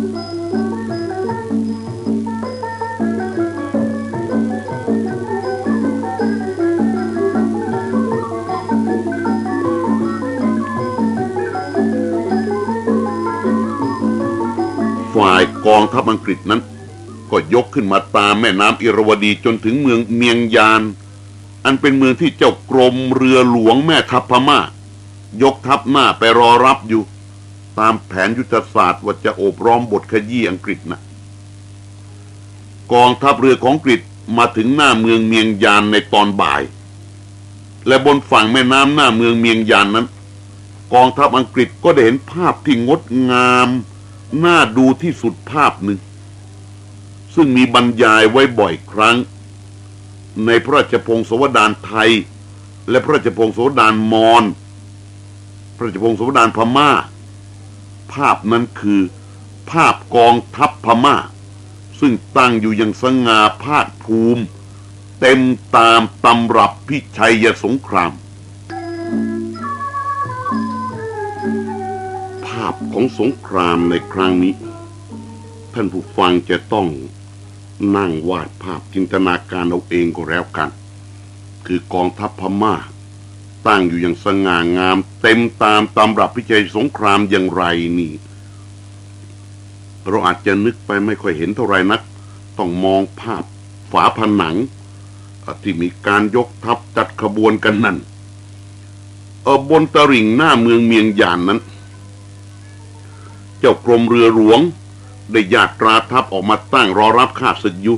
ฝ่ายกองทัพอังกฤษนั้น ก็ยกขึ้นมาตามแม่น้ำอิรวดีจนถึงเมืองเมียงยาน อันเป็นเมืองที่เจ้ากรมเรือหลวงแม่ทัพพม่า ยกทัพหน้าไปรอรับอยู่ ตามแผนยุทธศาสตร์ว่าจะโอบร้อมบทขยี้อังกฤษนะกองทัพเรือของอังกฤษมาถึงหน้าเมืองเมียงยานในตอนบ่าย และบนฝั่งแม่น้ำหน้าเมืองเมียงยานนั้น กองทัพอังกฤษก็ได้เห็นภาพที่งดงามน่าดูที่สุดภาพหนึ่ง ซึ่งมีบรรยายไว้บ่อยครั้ง ในพระราชพงศาวดารไทย และพระราชพงศาวดารมอญพระราชพงศาวดารพม่า ภาพนั้นคือ ภาพกองทัพพม่า ซึ่งตั้งอยู่อย่างสง่าภาคภูมิ เต็มตามตำรับพิชัยสงคราม ภาพของสงครามในครั้งนี้ ท่านผู้ฟังจะต้องนั่งวาดภาพจินตนาการเอาเองก็แล้วกัน คือกองทัพพม่า ตั้งอยู่อย่างสง่างาม เต็มตามตำรับพิชัยสงครามอย่างไรนี่ เราอาจจะนึกไปไม่ค่อยเห็นเท่าไรนัก ต้องมองภาพฝาผนัง ที่มีการยกทัพจัดขบวนกันนั่นเออบนตริ่งหน้าเมืองเมียงยานนั้น เจ้ากรมเรือหลวง ได้ยาตราทัพออกมาตั้งรอรับข้าศึกอยู่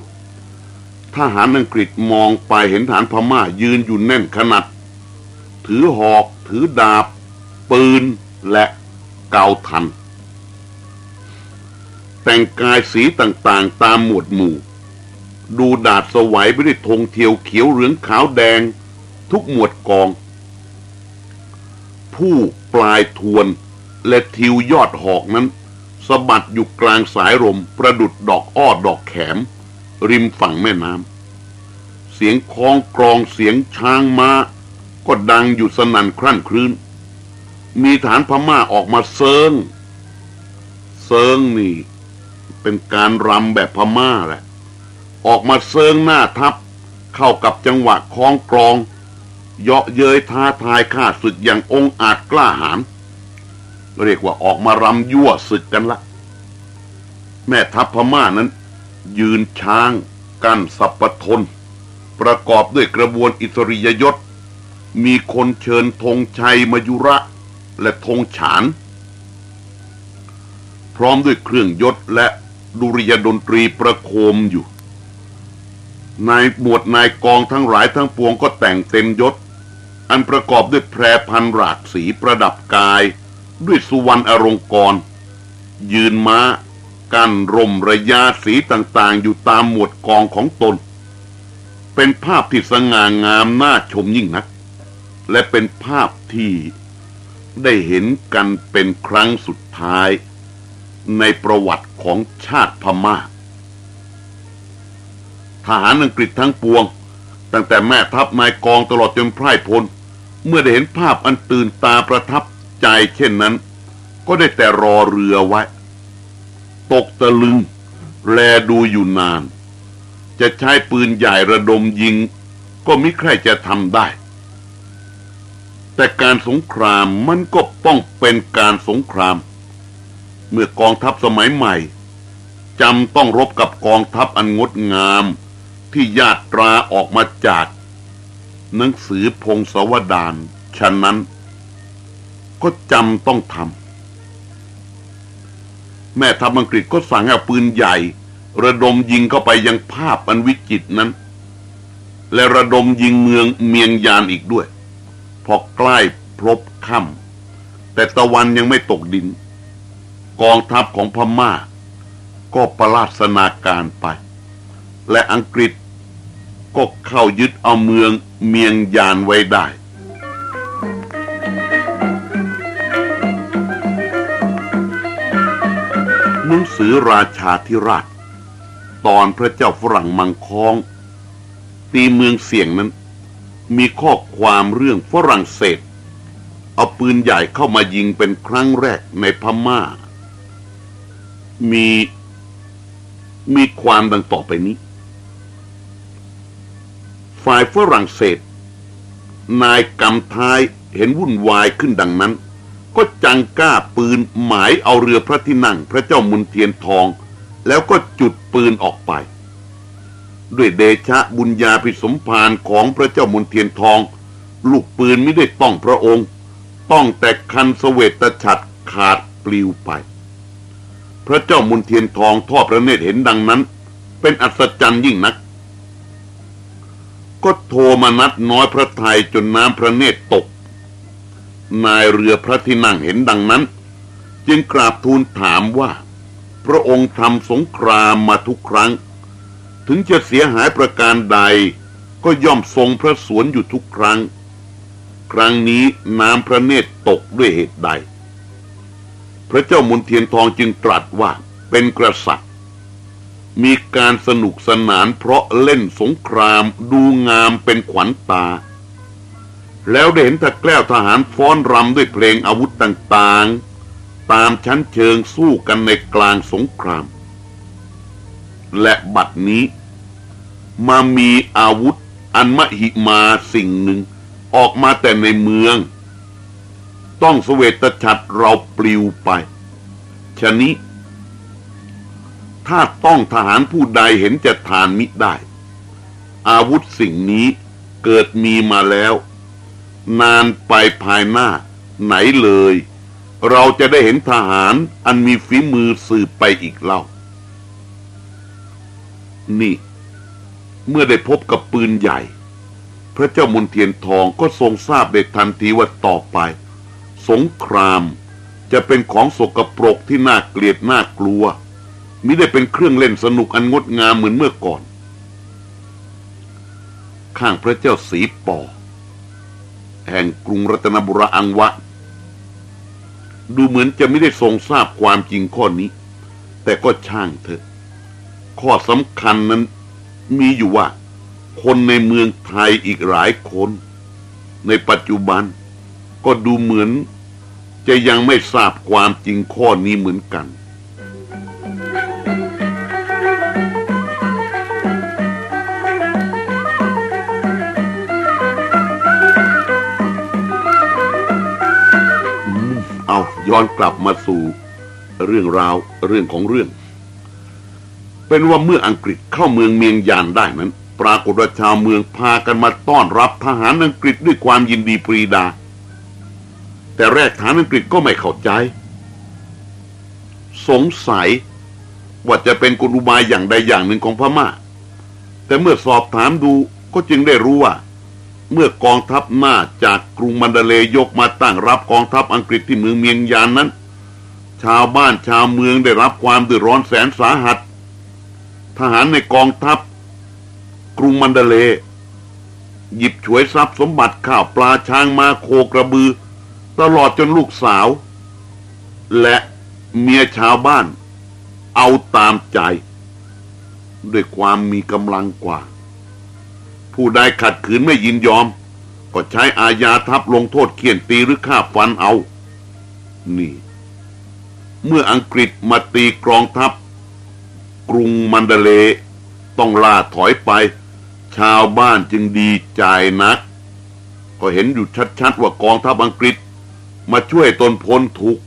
ทหารอังกฤษมองไปเห็นฐานพม่ายืนอยู่แน่นขนาด ถือหอก ถือดาบ ปืนและเกาทัน แต่งกายสีต่างๆตามหมวดหมู่ ดูดาดสวัยไปด้วยธงเทียวเขียวเหลืองขาวแดง ทุกหมวดกอง ผู้ปลายทวนและทิวยอดหอกนั้นสะบัดอยู่กลางสายลมประดุดดอกอ้อดอกแขม ริมฝั่งแม่น้ำเสียงคลองกรองเสียงช้างมา้า ก็ดังอยู่สนั่นครั่นครื้น มีฐานพม่าออกมาเซิง เซิงนี่ เป็นการรำแบบพม่าแหละ ออกมาเซิงหน้าทัพเข้ากับจังหวะคล้องกรอง เยาะเย้ยท้าทายข้าศึกอย่างองอาจกล้าหาญเรียกว่าออกมารำยั่วศึกกันละ แม่ทัพพม่านั้น ยืนช้างกั้นสัปทน ประกอบด้วยกระบวนอิสริยยศ มีคนเชิญธงชัยมยุระ และธงฉาน พร้อมด้วยเครื่องยศและดุริยดนตรีประโคมอยู่ นายหมวดนายกองทั้งหลายทั้งปวงก็แต่งเต็มยศ อันประกอบด้วยแพรพันหลากสีประดับกาย ด้วยสุวรรณอรงกร ยืนม้ากั้นร่มระยะสีต่างๆ อยู่ตามหมวดกองของตน เป็นภาพที่สง่างามน่าชมยิ่งนัก และเป็นภาพที่ได้เห็นกันเป็นครั้งสุดท้าย ในประวัติของชาติพม่า ทหารอังกฤษทั้งปวง ตั้งแต่แม่ทัพนายกองตลอดจนไพร่พล เมื่อได้เห็นภาพอันตื่นตาประทับใจเช่นนั้น ก็ได้แต่รอเรือไว้ ตกตะลึง แลดูอยู่นาน จะใช้ปืนใหญ่ระดมยิง ก็มิใครจะทำได้ แต่การสงครามมันก็ต้องเป็นการสงคราม เมื่อกองทัพสมัยใหม่จำต้องรบกับกองทัพอันงดงามที่ญาตราออกมาจาก หนังสือพงศาวดารฉะนั้น ก็จำต้องทำแม่ทัพอังกฤษก็สั่งให้เอาปืนใหญ่ ระดมยิงเข้าไปยังภาพอันวิจิตนั้น และระดมยิงเมืองเมียงยานอีกด้วย พอใกล้พลบค่ำแต่ตะวันยังไม่ตกดิน กองทัพของพม่า ก็ประลาสนาการไป และอังกฤษก็เข้ายึดเอาเมืองเมียงยานไว้ได้หนังสือราชาธิราช ตอนพระเจ้าฝรั่งมังคอง ตีเมืองเสี่ยงนั้น มีข้อความเรื่องฝรั่งเศส เอาปืนใหญ่เข้ามายิงเป็นครั้งแรกในพม่า มีมีความดังต่อไปนี้ ฝ่ายฝรั่งเศส นายกำท้ายเห็นวุ่นวายขึ้นดังนั้น ก็จังกล้าปืนหมายเอาเรือพระที่นั่งพระเจ้ามณเฑียรทอง แล้วก็จุดปืนออกไป ด้วยเดชะบุญญาภิสมภารของพระเจ้ามณเฑียรทอง ลูกปืนไม่ได้ต้องพระองค์ ต้องแต่คันเสวตฉัตรขาดปลิวไป พระเจ้ามณเฑียรทองทอดพระเนตรเห็นดังนั้น เป็นอัศจรรย์ยิ่งนัก ก็โทรมานัดน้อยพระไทยจนน้ำพระเนตรตก นายเรือพระที่นั่งเห็นดังนั้น จึงกราบทูลถามว่า พระองค์ทำสงครามมาทุกครั้ง ถึงจะเสียหายประการใด ก็ย่อมทรงพระสวนอยู่ทุกครั้ง ครั้งนี้น้ำพระเนตรตกด้วยเหตุใด พระเจ้ามุนเทียนทองจึงตรัสว่าเป็นกษัตริย์มีการสนุกสนานเพราะเล่นสงครามดูงามเป็นขวัญตา แล้วได้เห็นตะแกล้วทหารฟ้อนรำด้วยเพลงอาวุธต่างๆ ตามชั้นเชิงสู้กันในกลางสงคราม และบัดนี้ มามีอาวุธอันมหิมาสิ่งหนึ่ง ออกมาแต่ในเมือง ต้องสเวตฉัตรเราปลิวไปชะนี้ ถ้าต้องทหารผู้ใดเห็นจะทานมิได้ อาวุธสิ่งนี้เกิดมีมาแล้ว นานไปภายหน้า ไหนเลย เราจะได้เห็นทหารอันมีฝีมือสืบไปอีกเล่า นี่ เมื่อได้พบกับปืนใหญ่ พระเจ้ามนเทียนทองก็ทรงทราบได้ทันทีว่าต่อไป สงครามจะเป็นของสกปรกที่น่าเกลียดน่ากลัวมิได้เป็นเครื่องเล่นสนุกอันงดงามเหมือนเมื่อก่อน ข้างพระเจ้าสีปอ แห่งกรุงรัตนบุรีอังวะ ดูเหมือนจะไม่ได้ทรงทราบความจริงข้อนี้ แต่ก็ช่างเถอะ ข้อสำคัญนั้นมีอยู่ว่า คนในเมืองไทยอีกหลายคน ในปัจจุบันก็ดูเหมือน จะยังไม่ทราบความจริงข้อนี้เหมือนกันเอาย้อนกลับมาสู่เรื่องราวเรื่องของเรื่อง เป็นว่าเมื่ออังกฤษเข้าเมืองเมียงยานได้นั้น ปรากฏว่าชาวเมืองพากันมาต้อนรับทหารอังกฤษด้วยความยินดีปรีดา แต่แรกทหารอังกฤษก็ไม่เข้าใจ สงสัยว่าจะเป็นกลอุบายอย่างใดอย่างหนึ่งของพม่า แต่เมื่อสอบถามดูก็จึงได้รู้ว่า เมื่อกองทัพหน้าจากกรุงมันเดเลย์ยกมาตั้งรับกองทัพอังกฤษที่เมืองเมียงยานนั้น ชาวบ้านชาวเมืองได้รับความเดือดร้อนแสนสาหัส ทหารในกองทัพ กรุงมันเดเลย์หยิบฉวยทรัพย์สมบัติข้าวปลาช้างมาโคกระบือ ตลอดจนลูกสาว และเมียชาวบ้าน เอาตามใจ ด้วยความมีกำลังกว่า ผู้ใดขัดขืนไม่ยินยอม ก็ใช้อาญาทับลงโทษเขียนตีหรือฆ่าฟันเอา นี่ เมื่ออังกฤษมาตีกรองทัพ กรุงมันเดเลต้องล่าถอยไป ชาวบ้านจึงดีใจนัก ก็เห็นอยู่ชัดๆว่ากองทัพอังกฤษมาช่วยตนพ้นทุกข์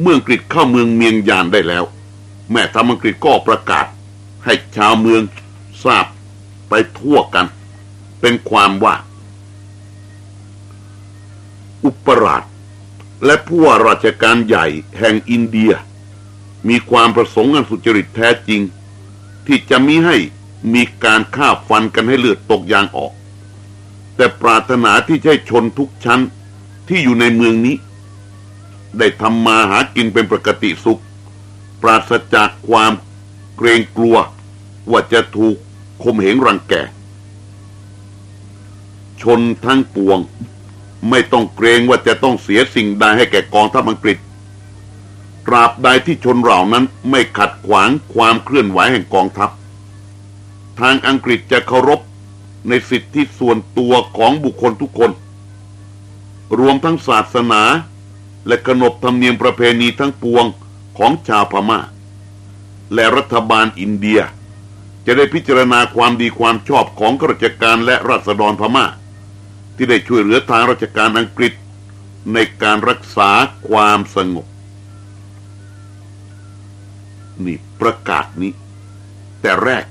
เมื่องกฤษเข้าเมืองเมียงยานได้แล้ว แม่ทัพอังกฤษก็ประกาศ ให้ชาวเมืองทราบไปทั่วกัน เป็นความว่า อุปราชและผู้ว่าราชการใหญ่แห่งอินเดีย มีความประสงค์อันสุจริตแท้จริง ที่จะมิให้มีการฆ่าฟันกันให้เลือดตกยางออก แต่ปรารถนาที่จะให้ชนทุกชั้นที่อยู่ในเมืองนี้ ได้ทำมาหากินเป็นปกติสุข ปราศจากความเกรงกลัวว่าจะถูกคมเหงรังแก ชนทั้งปวง ไม่ต้องเกรงว่าจะต้องเสียสิ่งใดให้แก่กองทัพอังกฤษ ตราบใดที่ชนเหล่านั้นไม่ขัดขวางความเคลื่อนไหวแห่งกองทัพ ทางอังกฤษจะเคารพในสิทธิส่วนตัวของบุคคลทุกคน รวมทั้งศาสนา และขนบธรรมเนียมประเพณีทั้งปวงของชาวพมา่า และรัฐบาลอินเดีย จะได้พิจารณาความดีความชอบของข้าราชการและรัษฎรพมา่า ที่ได้ช่วยเหลือทางราชการอังกฤษในการรักษาความสงบ นี่ ประกาศนี้ แต่แรก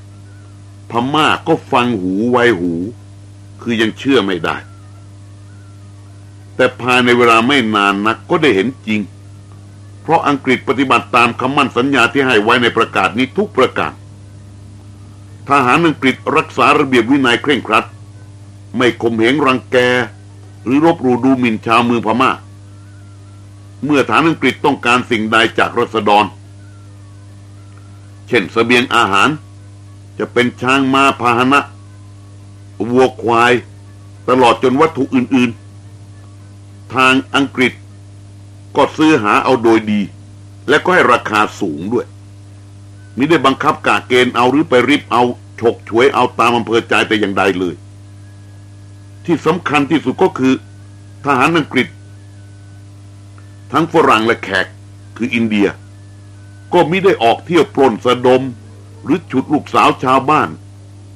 พม่าก็ฟังหูไวหู คือยังเชื่อไม่ได้ แต่ภายในเวลาไม่นานนักก็ได้เห็นจริง เพราะอังกฤษปฏิบัติตามคำมั่นสัญญาที่ให้ไว้ในประกาศนี้ทุกประการทหารอังกฤษรักษาระเบียบวินัยเคร่งครัด ไม่ข่มเหงรังแก หรือรบหลูดูหมิ่นชาวเมืองพมา่าเมื่อฐานอังกฤษต้องการสิ่งใดจากรัษฎร เช่นสเสบียงอาหาร จะเป็นช้างม้าพาหนะวัวควาย ตลอดจนวัตถุอื่น ๆ ทางอังกฤษ ก็ซื้อหาเอาโดยดี และก็ให้ราคาสูงด้วยมิได้บังคับกาเกณฑ์เอาหรือไปริบเอาฉกฉวยเอาตามอำเภอใจแต่อย่างใดเลย ที่สำคัญที่สุดก็คือ ทหารอังกฤษ ทั้งฝรั่งและแขกคืออินเดีย ก็ไม่ได้ออกเที่ยวปล้นสะดม หรือฉุดลูกสาวชาวบ้าน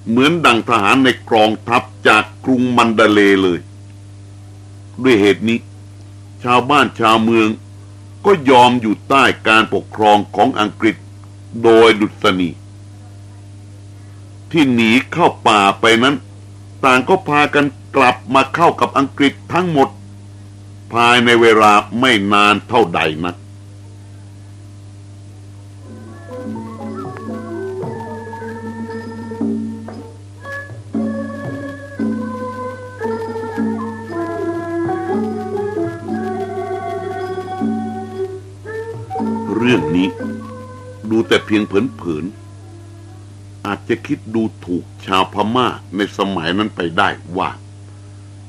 เหมือนดังทหารในกรองทัพจากกรุงมันดาเลเลย ด้วยเหตุนี้ ชาวบ้านชาวเมืองก็ยอมอยู่ใต้การปกครองของอังกฤษโดยดุษณี ที่หนีเข้าป่าไปนั้น ต่างก็พากันกลับมาเข้ากับอังกฤษทั้งหมด ภายในเวลาไม่นานเท่าใดนัก พียงเผินๆอาจจะคิดดูถูกชาวพม่าในสมัยนั้นไปได้ว่า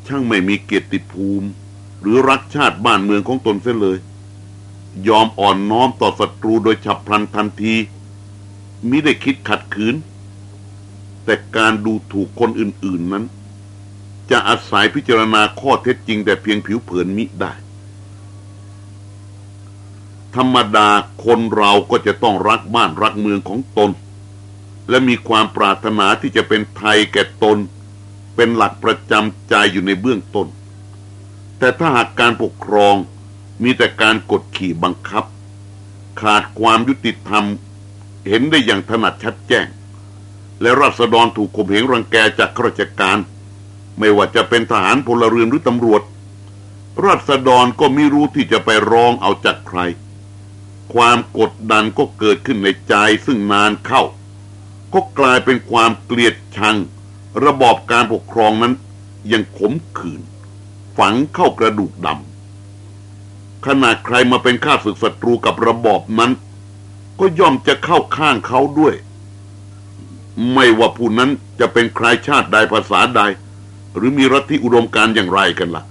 ช่างไม่มีเกียรติภูมิ หรือรักชาติบ้านเมืองของตนเสียเลย ยอมอ่อนน้อมต่อศัตรูโดยฉับพลันทันทีมิได้คิดขัดขืน แต่การดูถูกคนอื่นๆนั้น จะอาศัยพิจารณาข้อเท็จจริงแต่เพียงผิวเผินมิได้ ธรรมดาคนเราก็จะต้องรักบ้านรักเมืองของตน และมีความปรารถนาที่จะเป็นไทยแก่ตน เป็นหลักประจำใจอยู่ในเบื้องต้น แต่ถ้าหากการปกครองมีแต่การกดขี่บังคับ ขาดความยุติธรรมเห็นได้อย่างถนัดชัดแจ้ง และรัษฎรถูกข่มเหงรังแกจากข้าราชการ ไม่ว่าจะเป็นทหารพลเรือนหรือตำรวจรัษฎรก็ไม่รู้ที่จะไปร้องเอาจากใคร ความกดดันก็เกิดขึ้นในใจซึ่งนานเข้า ก็กลายเป็นความเกลียดชัง ระบอบการปกครองนั้นยังขมขื่นฝังเข้ากระดูกดำขนาดใครมาเป็นข้าศึกศัตรูกับระบอบนั้น ก็ย่อมจะเข้าข้างเขาด้วย ไม่ว่าผู้นั้นจะเป็นใครชาติใดภาษาใด หรือมีรัฐที่อุดมการอย่างไรกันละ่ะ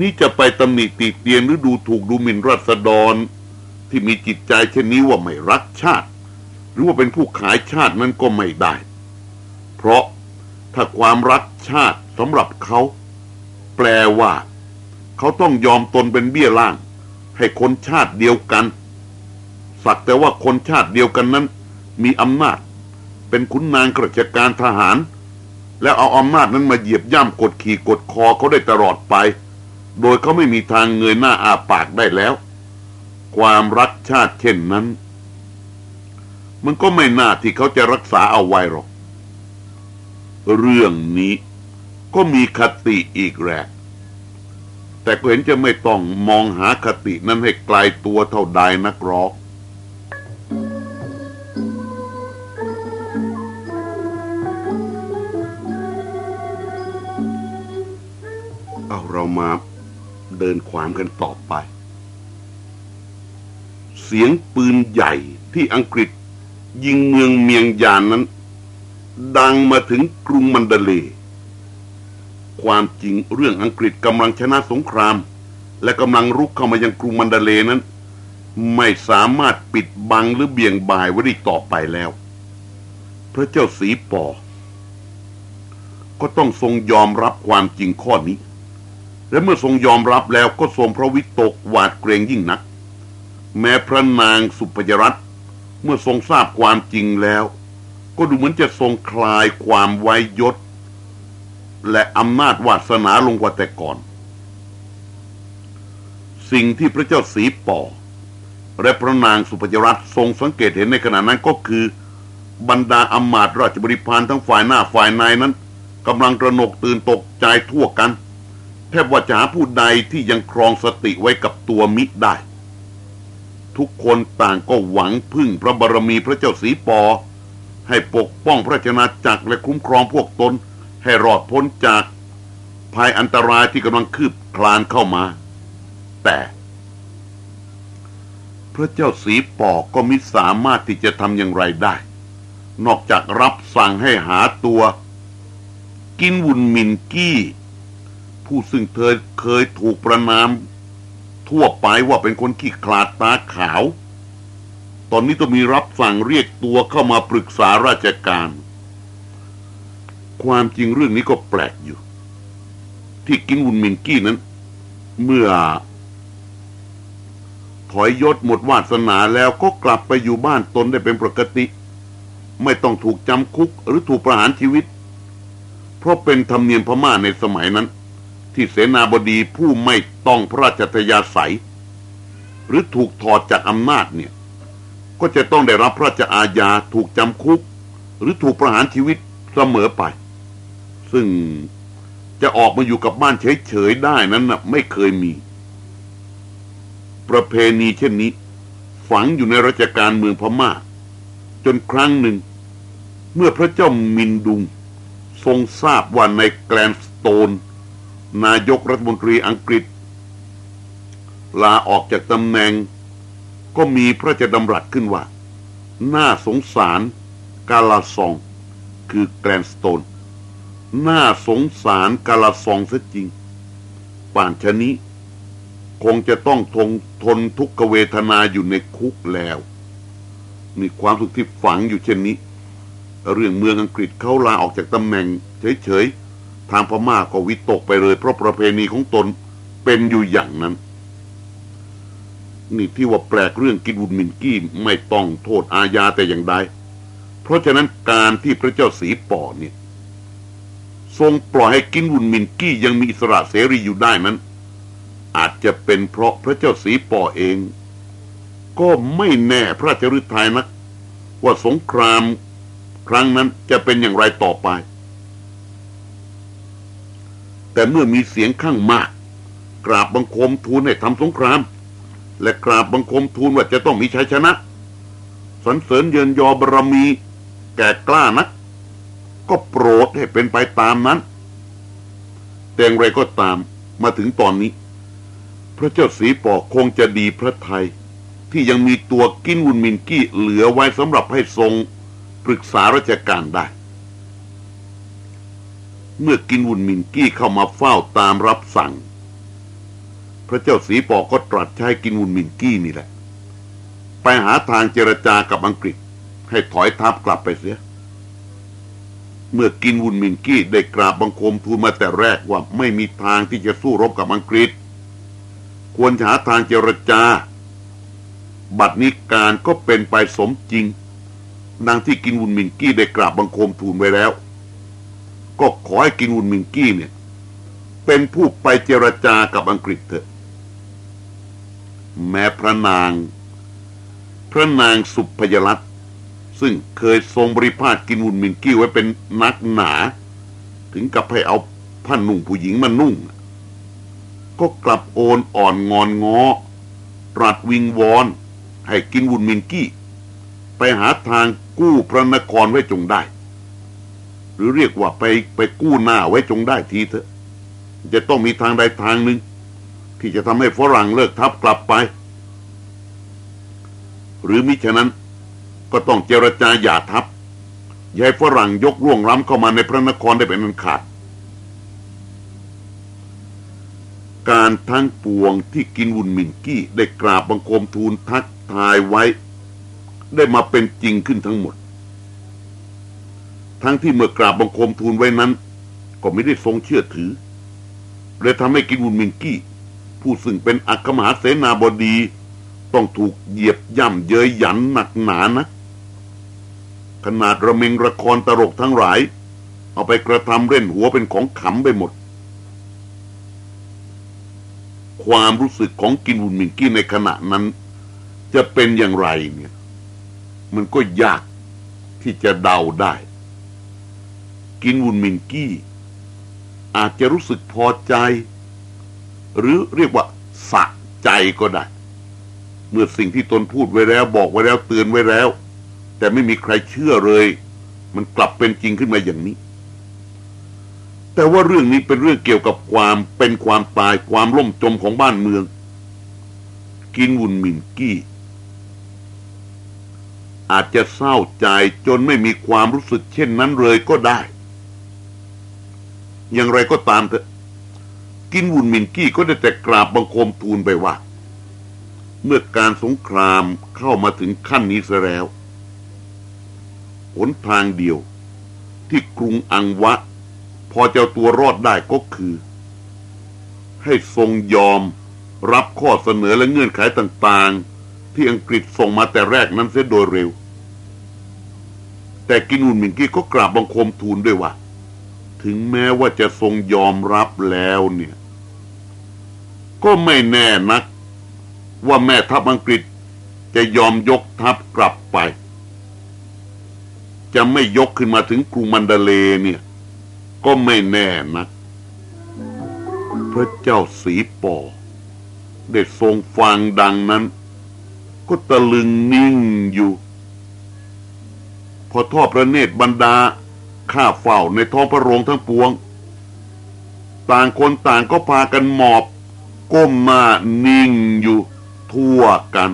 นี่จะไปตำหนิตีเตียนหรือดูถูกดูหมิ่นรัษฎร ที่มีจิตใจเช่นนี้ว่าไม่รักชาติ หรือว่าเป็นผู้ขายชาตินั้นก็ไม่ได้ เพราะถ้าความรักชาติสำหรับเขา แปลว่า เขาต้องยอมตนเป็นเบี้ยล่าง ให้คนชาติเดียวกัน สักแต่ว่าคนชาติเดียวกันนั้น มีอำนาจ เป็นขุนนางกระจการทหาร แล้วเอาอำนาจนั้นมาเหยียบย่ำกดขี่กดคอเขาได้ตลอดไป โดยเขาไม่มีทางเงยหน้าอาปากได้แล้ว ความรักชาติเช่นนั้น มันก็ไม่น่าที่เขาจะรักษาเอาไว้หรอก เรื่องนี้ก็มีคติอีกแหละแต่ก็เห็นจะไม่ต้องมองหาคตินั้นให้ไกลตัวเท่าใดนักหรอกเอาเรามาเดินขวามกันต่อไป เสียงปืนใหญ่ที่อังกฤษ ยิงเมืองเมียงยานนั้น ดังมาถึงกรุงมันเดเล ความจริงเรื่องอังกฤษกำลังชนะสงคราม และกำลังรุกเข้ามายังกรุงมันเดเลนั้น ไม่สามารถปิดบังหรือเบี่ยงบายไว้ได้ต่อไปแล้ว พระเจ้าสีปอ ก็ต้องทรงยอมรับความจริงข้อนี้และเมื่อทรงยอมรับแล้วก็ทรงพระวิตกหวาดเกรงยิ่งนัก แม้พระนางสุพยรัตน์เมื่อทรงทราบความจริงแล้ว ก็ดูเหมือนจะทรงคลายความไวยยศ และอำนาจวาสนาลงกว่าแต่ก่อน สิ่งที่พระเจ้าสีป่อ และพระนางสุพยรัตน์ทรงสังเกตเห็นในขณะนั้นก็คือบรรดาอำมาตย์ราชบริพารทั้งฝ่ายหน้าฝ่ายในนั้นกำลังตระหนกตื่นตกใจทั่วกัน แทบว่าจะหาผู้ใดที่ยังครองสติไว้กับตัวมิได้ ทุกคนต่างก็หวังพึ่งพระบารมีพระเจ้าสีปอ ให้ปกป้องพระชนาจักรและคุ้มครองพวกตน ให้รอดพ้นจากภัยอันตรายที่กำลังคืบคลานเข้ามา แต่ พระเจ้าสีปอก็มิสามารถที่จะทำอย่างไรได้ นอกจากรับสั่งให้หาตัว กินวุนมินกี้ ผู้ซึ่งเธอเคยถูกประนาม ทั่วไปว่าเป็นคนขี้ขลาดตาขาว ตอนนี้ต้องมีรับสั่งเรียกตัวเข้ามาปรึกษาราชการ ความจริงเรื่องนี้ก็แปลกอยู่ ที่กินวุนมินกี้นั้น เมื่อ ถอยยศหมดวาสนาแล้วก็กลับไปอยู่บ้านตนได้เป็นปกติ ไม่ต้องถูกจำคุกหรือถูกประหารชีวิต เพราะเป็นธรรมเนียมพม่าในสมัยนั้น ที่เสนาบดีผู้ไม่ต้องพระราชทยาศัย หรือถูกถอดจากอำนาจเนี่ย ก็จะต้องได้รับพระราชอาญาถูกจำคุก หรือถูกประหารชีวิตเสมอไป ซึ่งจะออกมาอยู่กับบ้านเฉยๆได้นั้นนะไม่เคยมี ประเพณีเช่นนี้ ฝังอยู่ในราชการเมืองพม่า จนครั้งหนึ่ง เมื่อพระเจ้ามินดุง ทรงทราบว่าในแกลนสโตน นายกรัฐมนตรีอังกฤษ ลาออกจากตำแหน่ง ก็มีพระราชดำรัสขึ้นว่า น่าสงสารกาลาซอง คือแกลนสโตน น่าสงสารกาลาซองซะจริง ป่านชนี้ คงจะต้องทนทนทุกขเวทนาอยู่ในคุกแล้ว มีความสุขที่ฝังอยู่เช่นนี้ เรื่องเมืองอังกฤษเขาลาออกจากตำแหน่งเฉยๆ ทางพม่าก็วิตกไปเลย เพราะประเพณีของตนเป็นอยู่อย่างนั้น นี่ที่ว่าแปลกเรื่องกินวุนมินกี้ไม่ต้องโทษอาญาแต่อย่างใดเพราะฉะนั้นการที่พระเจ้าสีป่อเนี่ยทรงปล่อยให้กินวุนมินกี้ยังมีอิสระเสรีอยู่ได้นั้น อาจจะเป็นเพราะพระเจ้าสีป่อเอง ก็ไม่แน่พระเจ้าฤทัยนัก ว่าสงครามครั้งนั้นจะเป็นอย่างไรต่อไป แต่เมื่อมีเสียงข้างมาก กราบบังคมทูลให้ทำสงคราม และกราบบังคมทูลว่าจะต้องมีชัยชนะสรรเสริญเยินยอบารมี แก่กล้านัก ก็โปรดให้เป็นไปตามนั้น แต่อย่างไรก็ตามมาถึงตอนนี้ พระเจ้าสีปอคงจะดีพระไทย ที่ยังมีตัวกินวุนมินกี้เหลือไว้สำหรับให้ทรงปรึกษาราชการได้ เมื่อกินวุนมินกี้เข้ามาเฝ้าตามรับสั่ง พระเจ้าสีปอก็ตรัสใช้กินวุนมินกี้นี่แหละ ไปหาทางเจรจากับอังกฤษ ให้ถอยทัพกลับไปเสีย เมื่อกินวุนมินกี้ได้กราบบังคมทูลมาแต่แรกว่าไม่มีทางที่จะสู้รบกับอังกฤษ ควรหาทางเจรจา บัดนี้การก็เป็นไปสมจริงนางที่กินวุนมิงกี้ได้กราบบังคมทูลไว้แล้ว ก็ขอให้กินวุนมิงกี้เนี่ย เป็นผู้ไปเจรจากับอังกฤษเถอะ แม้พระนาง พระนางสุพยรัตซึ่งเคยทรงบริพาทกินวุนมิงกี้ไว้เป็นนักหนา ถึงกับให้เอาผ้านุ่งผู้หญิงมานุ่ง ก็กลับโอนอ่อนงอนงอตรัสวิงวอน ให้กินวุนมินกี้ ไปหาทางกู้พระนครไว้จงได้ หรือเรียกว่าไปไปกู้หน้าไว้จงได้ทีเถอะ จะต้องมีทางใดทางหนึ่ง ที่จะทำให้ฝรั่งเลิกทับกลับไป หรือมิฉะนั้นก็ต้องเจรจาหย่าทับย้ายฝรั่งยกร่วงล้ำเข้ามาในพระนครได้เป็นอันขาด การทั้งปวงที่กินวุนมินกี้ได้กราบบังคมทูลทักทายไว้ ได้มาเป็นจริงขึ้นทั้งหมด ทั้งที่เมื่อกราบบังคมทูลไว้นั้น ก็ไม่ได้ทรงเชื่อถือเลยทำให้กินวุนมินกี้ ผู้ซึ่งเป็นอัครมหาเสนาบดี ต้องถูกเหยียบย่ำเย้ยหยันหนักหนานะ ขนาดระเมงระครตลกทั้งหลาย เอาไปกระทำเล่นหัวเป็นของขำไปหมด ความรู้สึกของกินวุนมินกี้ในขณะนั้น จะเป็นอย่างไรเนี่ย มันก็ยากที่จะเดาได้ กินวุนมินกี้ อาจจะรู้สึกพอใจ หรือเรียกว่าสะใจก็ได้ เมื่อสิ่งที่ตนพูดไว้แล้ว บอกไว้แล้วเตือนไว้แล้ว แต่ไม่มีใครเชื่อเลย มันกลับเป็นจริงขึ้นมาอย่างนี้ แต่ว่าเรื่องนี้เป็นเรื่องเกี่ยวกับความเป็นความตายความล่มจมของบ้านเมือง กินวุนมินกี้อาจจะเศร้าใจจนไม่มีความรู้สึกเช่นนั้นเลยก็ได้ อย่างไรก็ตามเถอะ กินวุนมินกี้ก็ได้แต่กราบบังคมทูลไปว่า เมื่อการสงครามเข้ามาถึงขั้นนี้ซะแล้วหนทางเดียว ที่กรุงอังวะ พอเจะเอาตัวรอดได้ก็คือ ให้ทรงยอมรับข้อเสนอและเงื่อนไขต่างๆ ที่อังกฤษส่งมาแต่แรกนั้นเสียโดยเร็ว แต่กินอุนมิงกี้ก็กราบบังคมทูลด้วยว่า ถึงแม้ว่าจะทรงยอมรับแล้วเนี่ย ก็ไม่แน่นัก ว่าแม่ทัพอังกฤษจะยอมยกทัพกลับไป จะไม่ยกขึ้นมาถึงกรุงมันเดเลเนี่ย ก็ไม่แน่นัก พระเจ้าสีปอได้ทรงฟังดังนั้น ก็ตะลึงนิ่งอยู่ พอทอดพระเนตรบรรดา ข้าเฝ้าในท้องพระโรงทั้งปวง ต่างคนต่างก็พากันหมอบ ก้มหน้านิ่งอยู่ทั่วกัน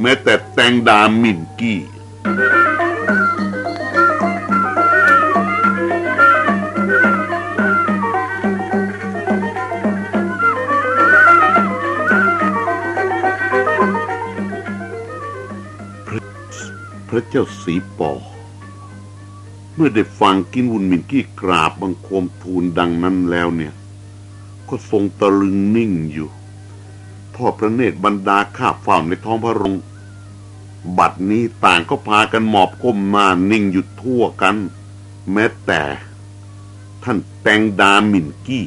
แม้แต่แตงดามินกี้พระเจ้าสีปอ เมื่อได้ฟังกินวุนมินกี้กราบบังคมทูลดังนั้นแล้วเนี่ย ก็ทรงตะลึงนิ่งอยู่ ทอดพระเนตรบรรดาข้าเฝ้าในท้องพระโรงบัดนี้ต่างก็พากันหมอบก้มหน้านิ่งอยู่ทั่วกัน แม้แต่ ท่านแตงดามินกี้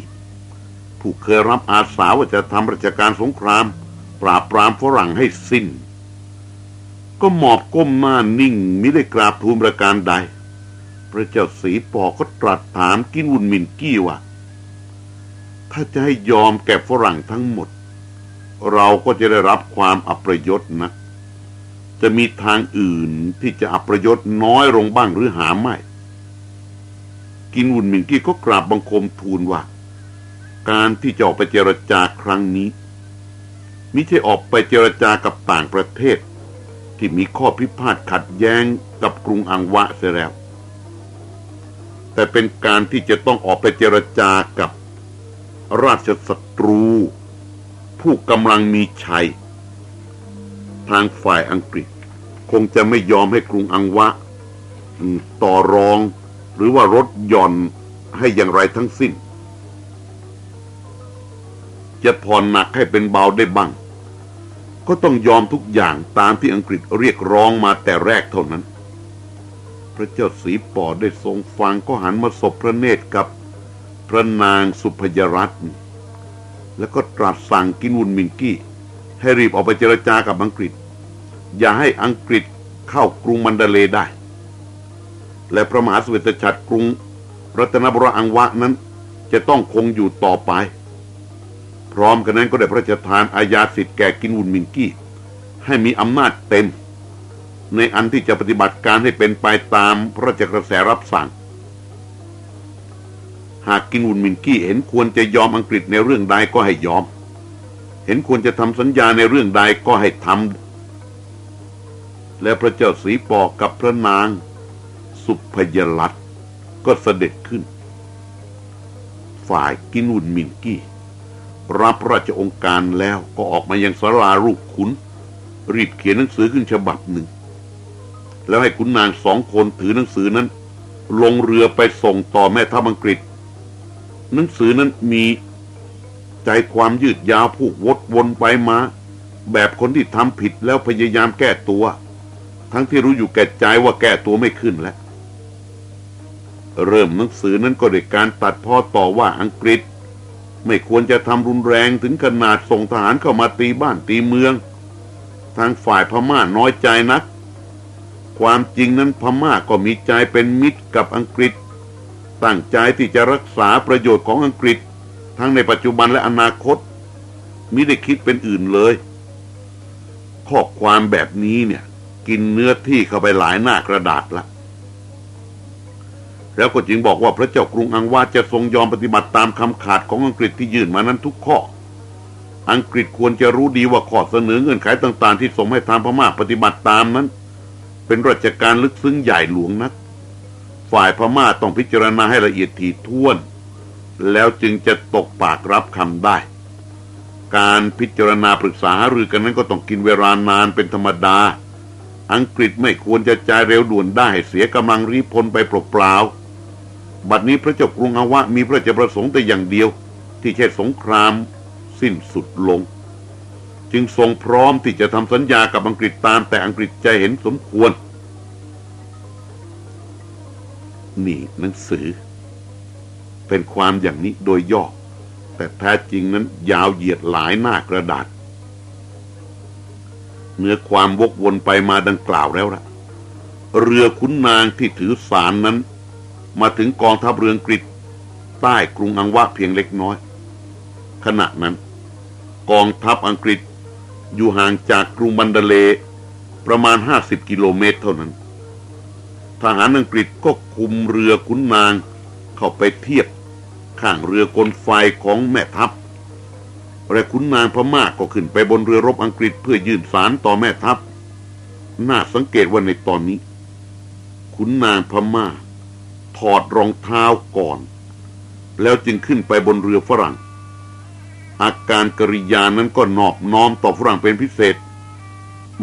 ผู้เคยรับอาสาว่าจะทำราชการสงคราม ปราบปรามฝรั่งให้สิ้น ก็หมอบก้มหน้านิ่งมิได้กราบทูลประการใด พระเจ้าสีปอก็ตรัสถามกินวุนมินกี้ว่า ถ้าจะให้ยอมแก่ฝรั่งทั้งหมด เราก็จะได้รับความอัประยศนะจะมีทางอื่นที่จะอัประยศน้อยลงบ้างหรือหาไม่ กินวุนมินกี้ก็กราบบังคมทูลว่า การที่จะออกไปเจรจาครั้งนี้มิใช่ออกไปเจรจากับต่างประเทศ ที่มีข้อพิพาทขัดแย้งกับกรุงอังวะเสียแล้ว แต่เป็นการที่จะต้องออกไปเจรจากับราชศัตรู ผู้กำลังมีชัย ทางฝ่ายอังกฤษ คงจะไม่ยอมให้กรุงอังวะ ต่อรองหรือว่ารถหย่อนให้อย่างไรทั้งสิ้น จะผ่อนหนักให้เป็นเบาได้บ้าง ก็ต้องยอมทุกอย่างตามที่อังกฤษเรียกร้องมาแต่แรกเท่านั้น พระเจ้าสีปอได้ทรงฟังก็หันมาสบพระเนตรกับพระนางสุพยรัตน์แล้วก็ตรัสสั่งกินวุนมินกี้ ให้รีบออกไปเจรจากับอังกฤษ อย่าให้อังกฤษเข้ากรุงมันดาเลได้ และพระมหาสเวตฉัตรกรุงรัตนบุรีอังวะนั้น จะต้องคงอยู่ต่อไป พร้อมกันนั้นก็ได้พระราชทานอาญาสิทธิ์แก่กินวุนมินกี้ ให้มีอำนาจเต็ม ในอันที่จะปฏิบัติการให้เป็นไปตามพระราชกระแสรับสั่ง หากกินวุนมินกี้เห็นควรจะยอมอังกฤษในเรื่องใดก็ให้ยอม เห็นควรจะทำสัญญาในเรื่องใดก็ให้ทำและพระเจ้าสีปอกับพระนาง สุพยลัตก็เสด็จขึ้น ฝ่ายกินวุนมินกี้ รับราชองค์การแล้วก็ออกมายังสารารูปขุน รีบเขียนหนังสือขึ้นฉบับหนึ่ง แล้วให้ขุนนางสองคนถือหนังสือนั้น ลงเรือไปส่งต่อแม่ทัพอังกฤษ หนังสือนั้นมีใจความยืดยาวผูกวดวนไปมา แบบคนที่ทำผิดแล้วพยายามแก้ตัว ทั้งที่รู้อยู่แก่ใจว่าแก้ตัวไม่ขึ้นแล้ว เริ่มหนังสือนั้นก็ด้วยการตัดพ่อต่อว่าอังกฤษ ไม่ควรจะทำรุนแรงถึงขนาดส่งทหารเข้ามาตีบ้านตีเมือง ทางฝ่ายพม่าน้อยใจนัก ความจริงนั้นพม่าก็มีใจเป็นมิตรกับอังกฤษ ตั้งใจที่จะรักษาประโยชน์ของอังกฤษ ทั้งในปัจจุบันและอนาคตมิได้คิดเป็นอื่นเลย ข้อความแบบนี้เนี่ย กินเนื้อที่เข้าไปหลายหน้ากระดาษละแล้วก็จึงบอกว่าพระเจ้ากรุงอังวาจะทรงยอมปฏิบัติตามคำขาดของอังกฤษที่ยื่นมานั้นทุกข้อ อังกฤษควรจะรู้ดีว่าข้อเสนอเงื่อนไขต่าง ๆ ที่ส่งให้ทางพม่าปฏิบัติตามนั้น เป็นราชการลึกซึ้งใหญ่หลวงนัก ฝ่ายพม่าต้องพิจารณาให้ละเอียดถี่ถ้วน แล้วจึงจะตกปากรับคำได้ การพิจารณาปรึกษาหารือกันนั้นก็ต้องกินเวลานานเป็นธรรมดา อังกฤษไม่ควรจะจ่ายเร็วด่วนได้เสียกำลังรีพลไปเปล่าๆบัดนี้พระเจ้ากรุงอาวะมีพระเจ้าประสงค์แต่อย่างเดียว ที่แค่สงครามสิ้นสุดลง จึงทรงพร้อมที่จะทำสัญญากับอังกฤษตามแต่อังกฤษใจเห็นสมควร นี่หนังสือ เป็นความอย่างนี้โดยย่อ แต่แท้จริงนั้นยาวเหยียดหลายหน้ากระดาษ เนื้อความวกวนไปมาดังกล่าวแล้วละเรือขุนนางที่ถือสารนั้น มาถึงกองทัพเรืออังกฤษใต้กรุงอังวะเพียงเล็กน้อย ขณะนั้นกองทัพอังกฤษ อยู่ห่างจากกรุงบันเดเลประมาณ50กิโลเมตรเท่านั้น ทหารอังกฤษก็คุมเรือขุนนางเข้าไปเทียบข้างเรือกลไฟของแม่ทัพและขุนนางพม่าก็ขึ้นไปบนเรือรบอังกฤษเพื่อยื่นสารต่อแม่ทัพ น่าสังเกตว่าในตอนนี้ ขุนนางพม่า ถอดรองเท้าก่อน แล้วจึงขึ้นไปบนเรือฝรั่ง อาการกริยานั้นก็นอบน้อมต่อฝรั่งเป็นพิเศษ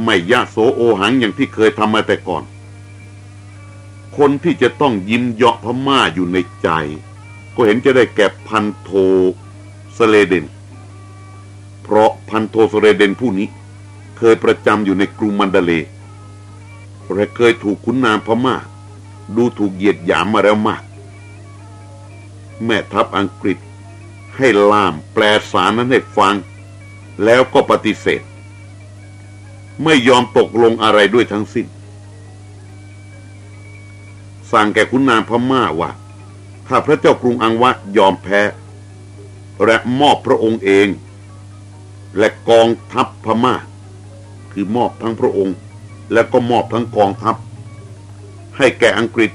ไม่ยะโสโอหังอย่างที่เคยทำมาแต่ก่อน คนที่จะต้องยิ้มเยาะพม่าอยู่ในใจ ก็เห็นจะได้แก่พันโทสเลเดน เพราะพันโทสเลเดนผู้นี้ เคยประจำอยู่ในกรุงมันดาเลและเคยถูกขุนนางพม่า ดูถูกเหยียดหยามมาแล้วมาก แม่ทัพอังกฤษ ให้ล่ามแปลสารนั้นให้ฟัง แล้วก็ปฏิเสธ ไม่ยอมตกลงอะไรด้วยทั้งสิ้น สั่งแก่ขุนนางพม่าว่า ถ้าพระเจ้ากรุงอังวะยอมแพ้ และมอบพระองค์เอง และกองทัพพม่า คือมอบทั้งพระองค์ และก็มอบทั้งกองทัพ ให้แก่อังกฤษ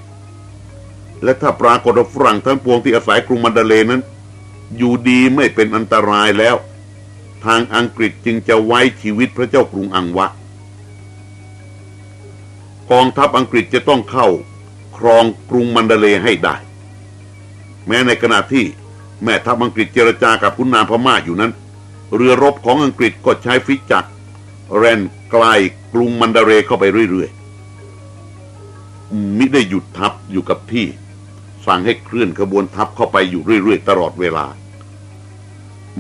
และถ้าปรากฏฝรั่งทั้งปวงที่อาศัยกรุงมันดาเลนั้น อยู่ดีไม่เป็นอันตรายแล้ว ทางอังกฤษจึงจะไว้ชีวิตพระเจ้ากรุงอังวะ กองทัพอังกฤษจะต้องเข้าครองกรุงมันดาเลให้ได้ แม้ในขณะที่แม่ทัพอังกฤษเจรจากับขุนนางพม่าอยู่นั้น เรือรบของอังกฤษก็ใช้ฟิจักแรนไกลกรุงมันดาเรเข้าไปเรื่อยๆมิได้หยุดทัพอยู่กับที่ สั่งให้เคลื่อนขบวนทัพเข้าไปอยู่เรื่อยๆตลอดเวลา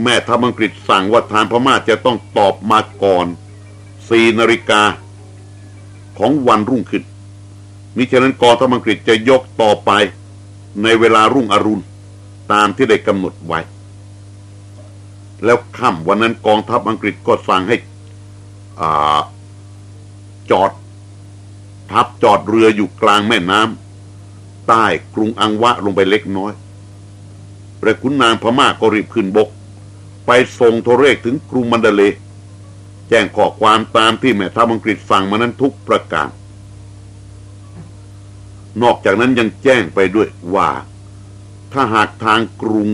แม่ทัพอังกฤษสั่งว่าทางพม่าจะต้องตอบมาก่อนสี่นาฬิกาของวันรุ่งขึ้นมิฉะนั้นกองทัพอังกฤษจะยกต่อไปในเวลารุ่งอรุณตามที่ได้กำหนดไว้ แล้วค่ำวันนั้นกองทัพอังกฤษก็สั่งให้อาจอดทัพจอดเรืออยู่กลางแม่น้ำ ใต้กรุงอังวะลงไปเล็กน้อยและขุนนางพม่าก็รีบขึ้นบก ไปส่งโทรเรกถึงกรุงมันดาเล แจ้งข้อความตามที่แม่ทัพอังกฤษสั่งมานั้นทุกประการ นอกจากนั้นยังแจ้งไปด้วยว่า ถ้าหากทางกรุง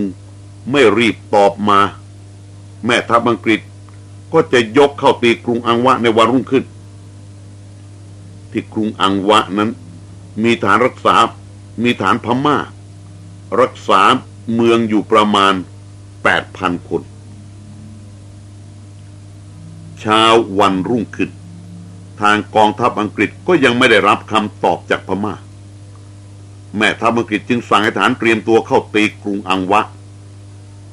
ไม่รีบตอบมา แม่ทัพอังกฤษก็จะยกเข้าตีกรุงอังวะในวันรุ่งขึ้น ที่กรุงอังวะนั้นมีฐานรักษา มีฐานพม่า รักษาเมืองอยู่ประมาณ 8,000 คน เช้าวันรุ่งขึ้น ทางกองทัพอังกฤษก็ยังไม่ได้รับคำตอบจากพม่า แม่ทัพอังกฤษจึงสั่งให้ฐานเตรียมตัวเข้าตีกรุงอังวะ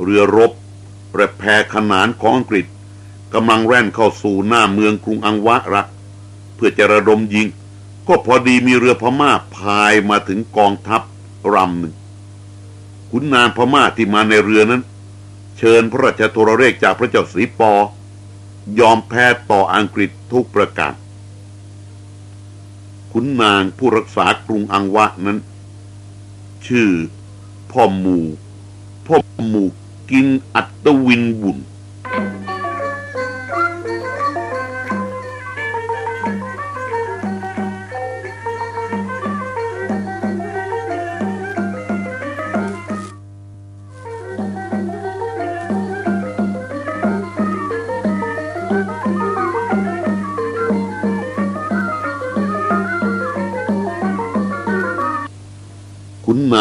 เรือรบและแพขนานของอังกฤษกำลังแร่นเข้าสู่หน้าเมืองกรุงอังวะระ เพื่อจะระดมยิง ก็พอดีมีเรือพม่าพายมาถึงกองทัพรำหนึ่งขุนนางพม่าที่มาในเรือนั้น เชิญพระราชโทรเรกจากพระเจ้าสีปอยอมแพ้ต่ออังกฤษทุกประการขุนนางผู้รักษากรุงอังวะนั้น ชื่อพ่อหมูพ่อหมูกินอัตวินบุญ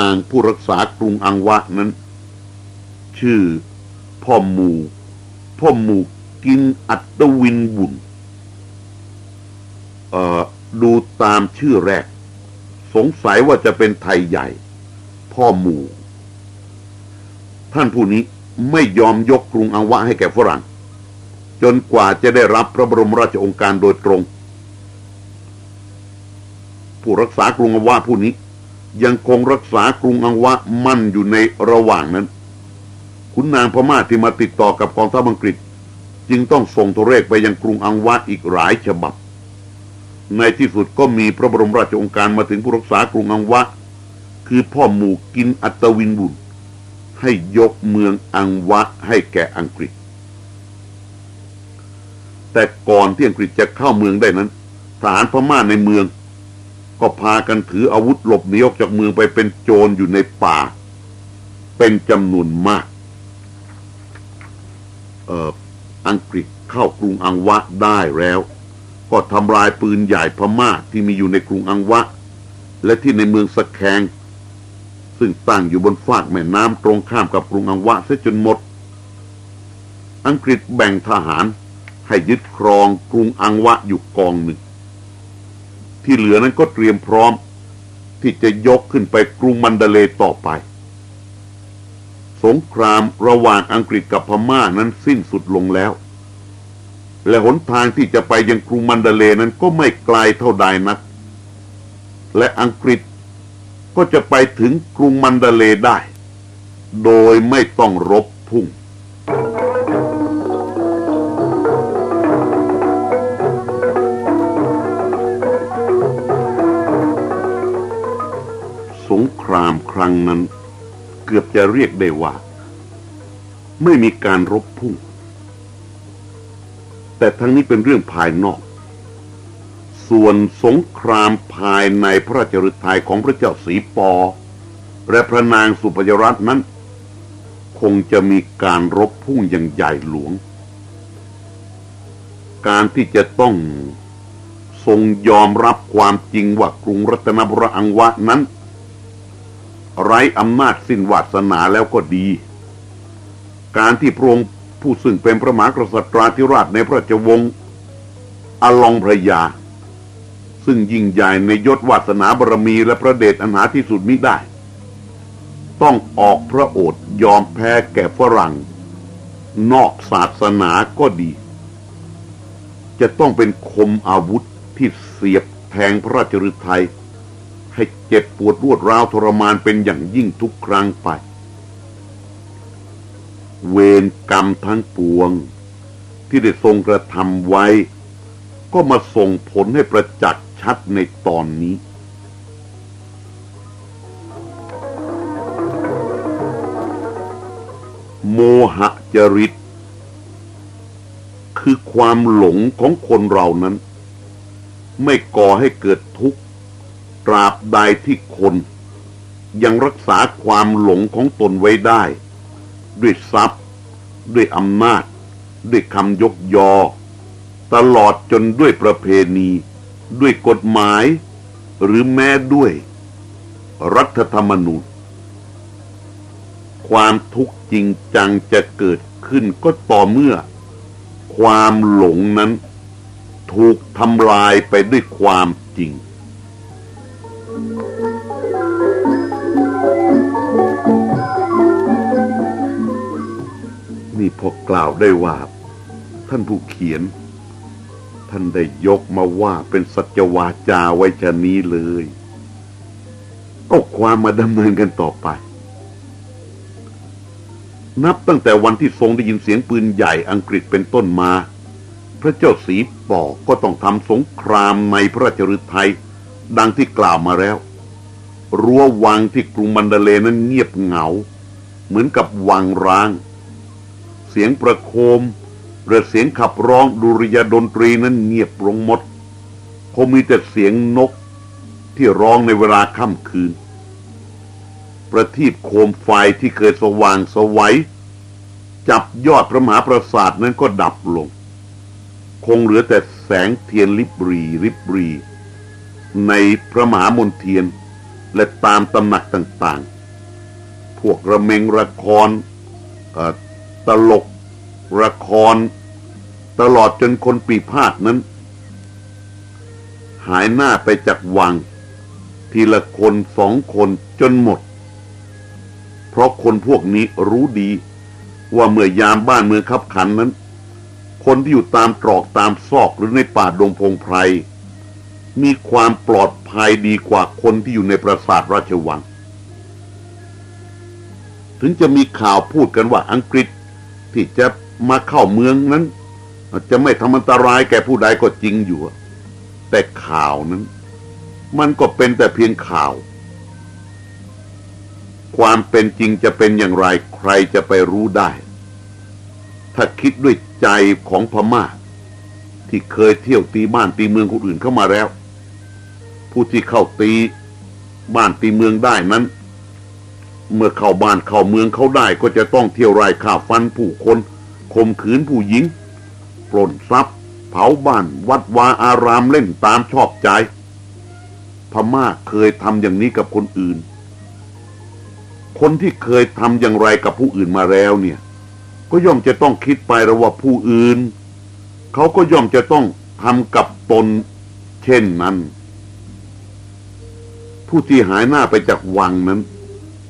างผู้รักษากรุงอังวะนั้น ชื่อพ่อหมูพ่อหมูกินอัตวินบุญเอ่อดูตามชื่อแรก สงสัยว่าจะเป็นไทยใหญ่ พ่อหมูท่านผู้นี้ไม่ยอมยกกรุงอังวะให้แก่ฝรั่ง จนกว่าจะได้รับพระบรมราชองค์การโดยตรง ผู้รักษากรุงอังวะผู้นี้ ยังคงรักษากรุงอังวะมั่นอยู่ในระหว่างนั้น ขุนนางพม่าที่มาติดต่อกับกองทัพอังกฤษ จึงต้องส่งโทรเลขไปยังกรุงอังวะอีกหลายฉบับ ในที่สุดก็มีพระบรมราชองการมาถึงผู้รักษากรุงอังวะ คือพ่อหมู่กินอัตวินบุญให้ยกเมืองอังวะให้แก่อังกฤษ แต่ก่อนที่อังกฤษจะเข้าเมืองได้นั้นทหารพม่าในเมือง ก็พากันถืออาวุธหลบหนีออกจากเมืองไปเป็นโจรอยู่ในป่า เป็นจำนวนมากเอ่ออังกฤษเข้ากรุงอังวะได้แล้ว ก็ทำลายปืนใหญ่พม่าที่มีอยู่ในกรุงอังวะ และที่ในเมืองสะแคง ซึ่งตั้งอยู่บนฟากแม่น้ำตรงข้ามกับกรุงอังวะเสียจนหมด อังกฤษแบ่งทหารให้ยึดครองกรุงอังวะอยู่กองหนึ่ง ที่เหลือนั้นก็เตรียมพร้อม ที่จะยกขึ้นไปกรุงมันเดเลต่อไป สงครามระหว่างอังกฤษกับพม่านั้นสิ้นสุดลงแล้ว และหนทางที่จะไปยังกรุงมันเดเลนั้นก็ไม่ไกลเท่าใดนัก และอังกฤษก็จะไปถึงกรุงมันเดเลได้ โดยไม่ต้องรบพุ่ง สงครามครั้งนั้น เกือบจะเรียกได้ว่า ไม่มีการรบพุ่ง แต่ทั้งนี้เป็นเรื่องภายนอก ส่วนสงครามภายในพระราชฤทัยของพระเจ้าสีปอ และพระนางสุปยรัตน์นั้น คงจะมีการรบพุ่งอย่างใหญ่หลวง การที่จะต้องทรงยอมรับความจริงว่ากรุงรัตนบุรีอังวะนั้น ไร้อำนาจสิ้นวาสนาแล้วก็ดี การที่พระองค์ผู้ซึ่งเป็นพระมหากษัตราธิราชในพระราชวงศ์อลองพระยา ซึ่งยิ่งใหญ่ในยศวาสนาบารมีและพระเดชอันหาที่สุดมิได้ ต้องออกพระโอษฐ์ยอมแพ้แก่ฝรั่ง นอกศาสนาก็ดี จะต้องเป็นคมอาวุธที่เสียบแทงพระราชฤทัยให้เจ็บ ปวดรวดร้าวทรมานเป็นอย่างยิ่งทุกครั้งไป เวรกรรมทั้งปวง ที่ได้ทรงกระทำไว้ ก็มาส่งผลให้ประจักษ์ชัดในตอนนี้โมหะจริต คือความหลงของคนเรานั้น ไม่ก่อให้เกิดทุกข์ ตราบใดที่คน ยังรักษาความหลงของตนไว้ได้ ด้วยทรัพย์ ด้วยอำนาจ ด้วยคำยกยอ ตลอดจนด้วยประเพณี ด้วยกฎหมาย หรือแม้ด้วย รัฐธรรมนูญความทุกข์จริงจังจะเกิดขึ้นก็ต่อเมื่อ ความหลงนั้น ถูกทำลายไปด้วยความจริง นี่พอกล่าวได้ว่า ท่านผู้เขียน ท่านได้ยกมาว่าเป็นสัจวาจาไว้ชะนี้เลยเอาความมาดำเนินกันต่อไป นับตั้งแต่วันที่ทรงได้ยินเสียงปืนใหญ่อังกฤษเป็นต้นมา พระเจ้าสีปอกก็ต้องทำสงครามในพระราชฤทัยดังที่กล่าวมาแล้ว รั้ววังที่กรุงมันเดเลนั้นเงียบเหงา เหมือนกับวังร้าง เสียงประโคมหรือเสียงขับร้องดุริยดนตรีนั้นเงียบลงหมด คงมีแต่เสียงนกที่ร้องในเวลาค่ำคืน ประทีปโคมไฟที่เคยสว่างสวัยจับยอดพระมหาปราสาทนั้นก็ดับลง คงเหลือแต่แสงเทียนลิบรีริบรี ในพระมหามนเทียนและตามตำหนักต่างๆ พวกระเมงละคร ตลก ละคร ตลอดจนคนปีพาดนั้น หายหน้าไปจากวัง ทีละคนสองคนจนหมด เพราะคนพวกนี้รู้ดี ว่าเมื่อยามบ้านเมืองขับขันนั้น คนที่อยู่ตามตรอกตามซอกหรือในป่าดงพงไพรมีความปลอดภัยดีกว่าคนที่อยู่ในปราสาทราชวัง ถึงจะมีข่าวพูดกันว่าอังกฤษ ที่จะมาเข้าเมืองนั้น จะไม่ทำอันตรายแก่ผู้ใดก็จริงอยู่ แต่ข่าวนั้น มันก็เป็นแต่เพียงข่าว ความเป็นจริงจะเป็นอย่างไรใครจะไปรู้ได้ ถ้าคิดด้วยใจของพม่า ที่เคยเที่ยวตีบ้านตีเมืองคนอื่นเข้ามาแล้ว ผู้ที่เข้าตีบ้านตีเมืองได้นั้น เมื่อเข้าบ้านเข้าเมืองเขาได้ก็จะต้องเที่ยวไร่ข่าฟันผู้คนข่มขืนผู้หญิง ปล้นทรัพย์ เผาบ้านวัดวาอารามเล่นตามชอบใจ พม่าเคยทำอย่างนี้กับคนอื่น คนที่เคยทำอย่างไรกับผู้อื่นมาแล้วเนี่ย ก็ย่อมจะต้องคิดไปแล้วว่าผู้อื่น เขาก็ย่อมจะต้องทำกับตนเช่นนั้น ผู้ที่หายหน้าไปจากวังนั้น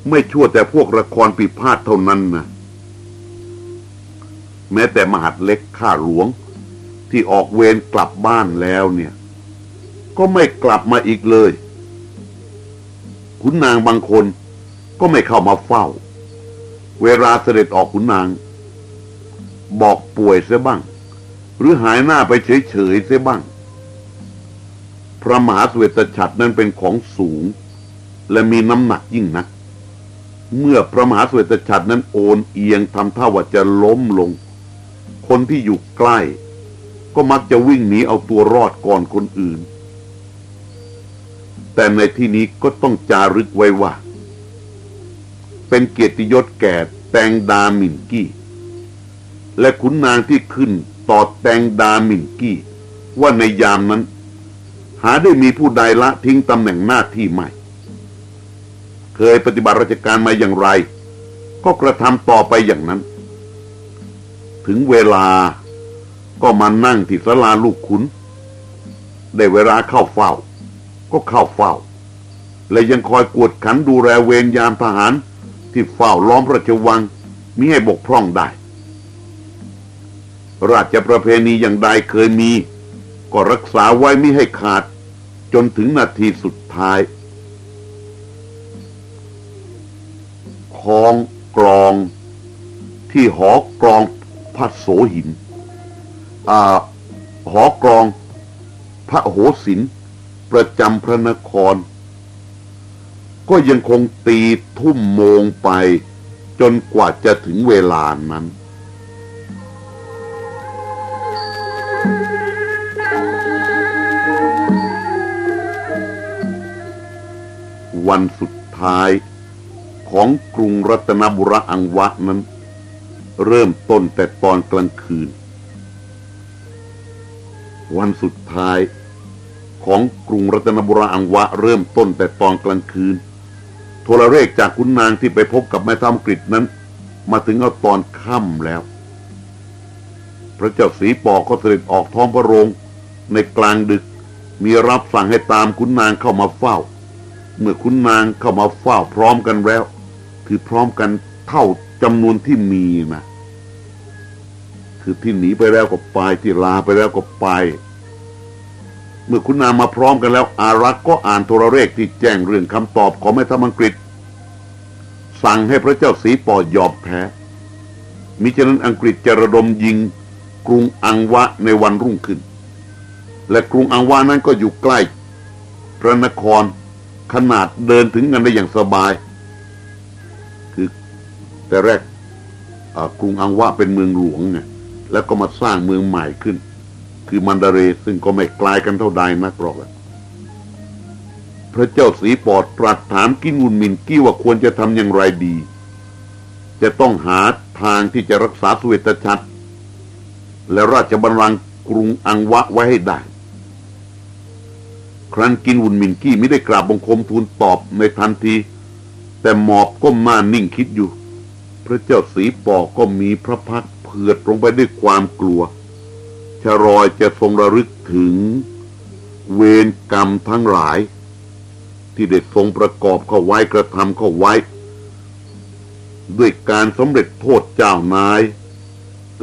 ไม่ชั่วแต่พวกละครปีพาดเท่านั้นนะแม้แต่มหาดเล็กข้าหลวง ที่ออกเวรกลับบ้านแล้วเนี่ย ก็ไม่กลับมาอีกเลยขุนนางบางคนก็ไม่เข้ามาเฝ้า เวลาเสด็จออกขุนนาง บอกป่วยเสียบ้าง หรือหายหน้าไปเฉยๆเสียบ้าง พระมหาสเวตฉัตรนั้นเป็นของสูง และมีน้ำหนักยิ่งนัก เมื่อพระมหาสเวตฉัตรนั้นโอนเอียงทำท่าว่าจะล้มลง คนที่อยู่ใกล้ ก็มักจะวิ่งหนีเอาตัวรอดก่อนคนอื่น แต่ในที่นี้ก็ต้องจารึกไว้ว่า เป็นเกียรติยศแก่แตงดามินกี้ และขุนนางที่ขึ้นต่อแตงดามินกี้ ว่าในยามนั้น หาได้มีผู้ใดละทิ้งตำแหน่งหน้าที่ใหม่ เคยปฏิบัติราชการมาอย่างไร ก็กระทำต่อไปอย่างนั้น ถึงเวลาก็มานั่งที่ศาลาลูกขุน ได้เวลาเข้าเฝ้า ก็เข้าเฝ้า และยังคอยกวดขันดูแลเวรยามทหารที่เฝ้าล้อมพระราชวังมิให้บกพร่องได้ ราชประเพณีอย่างใดเคยมี ก็รักษาไว้ม่ให้ขาด จนถึงนาทีสุดท้าย คลองกรอง ที่หอกรองพระโสหินอหอกรองพระโหสินประจำพระนคร ก็ยังคงตีทุ่มโมงไปจนกว่าจะถึงเวลานั้น วันสุดท้าย ของกรุงรัตนบุรีอังวะนั้น เริ่มต้นแต่ตอนกลางคืน วันสุดท้ายของกรุงรัตนบุรีอังวะ เริ่มต้นแต่ตอนกลางคืน โทรเลขจากคุณนางที่ไปพบกับแม่ทัพกฤษนั้น มาถึงเอาตอนค่ำแล้ว พระเจ้าสีปอก็เสด็จออกท้องพระโรงในกลางดึกมีรับสั่งให้ตามคุณนางเข้ามาเฝ้า เมื่อคุณนางเข้ามาเฝ้าพร้อมกันแล้ว คือพร้อมกันเท่าจำนวนที่มีนะคือที่หนีไปแล้วก็ไปที่ลาไปแล้วก็ไป เมื่อคุณนางมาพร้อมกันแล้ว อารักษ์ก็อ่านโทรเลขที่แจ้งเรื่องคำตอบของแม่ทัพอังกฤษ สั่งให้พระเจ้าสีปอยอมแพ้ มิฉะนั้นอังกฤษจะระดมยิงกรุงอังวะในวันรุ่งขึ้น และกรุงอังวะนั้นก็อยู่ใกล้ พระนครขนาดเดินถึงกันได้อย่างสบาย แต่แรกกรุงอังวะเป็นเมืองหลวงไงแล้วก็มาสร้างเมืองใหม่ขึ้น คือมันดาเรซึ่งก็ไม่ไกลกันเท่าใดนักหรอกพระเจ้าสีปอดตรัสถามกินวุนมินกี้ว่าควรจะทำอย่างไรดี จะต้องหาทางที่จะรักษาสเวตชัดและราชบัลลังก์กรุงอังวะไว้ให้ได้ ครั้นกินวุนมินกี้ไม่ได้กราบบังคมทูลตอบในทันที แต่หมอบก้มหน้านิ่งคิดอยู่ ระเจ้าสีปอก็มีพระพักเผือดลงไปด้วยความกลัว ชรอยจะทรงระลึกถึงเวรกรรมทั้งหลาย ที่ได้ทรงประกอบเข้าไว้กระทำเข้าไว้ ด้วยการสำเร็จโทษเจ้านาย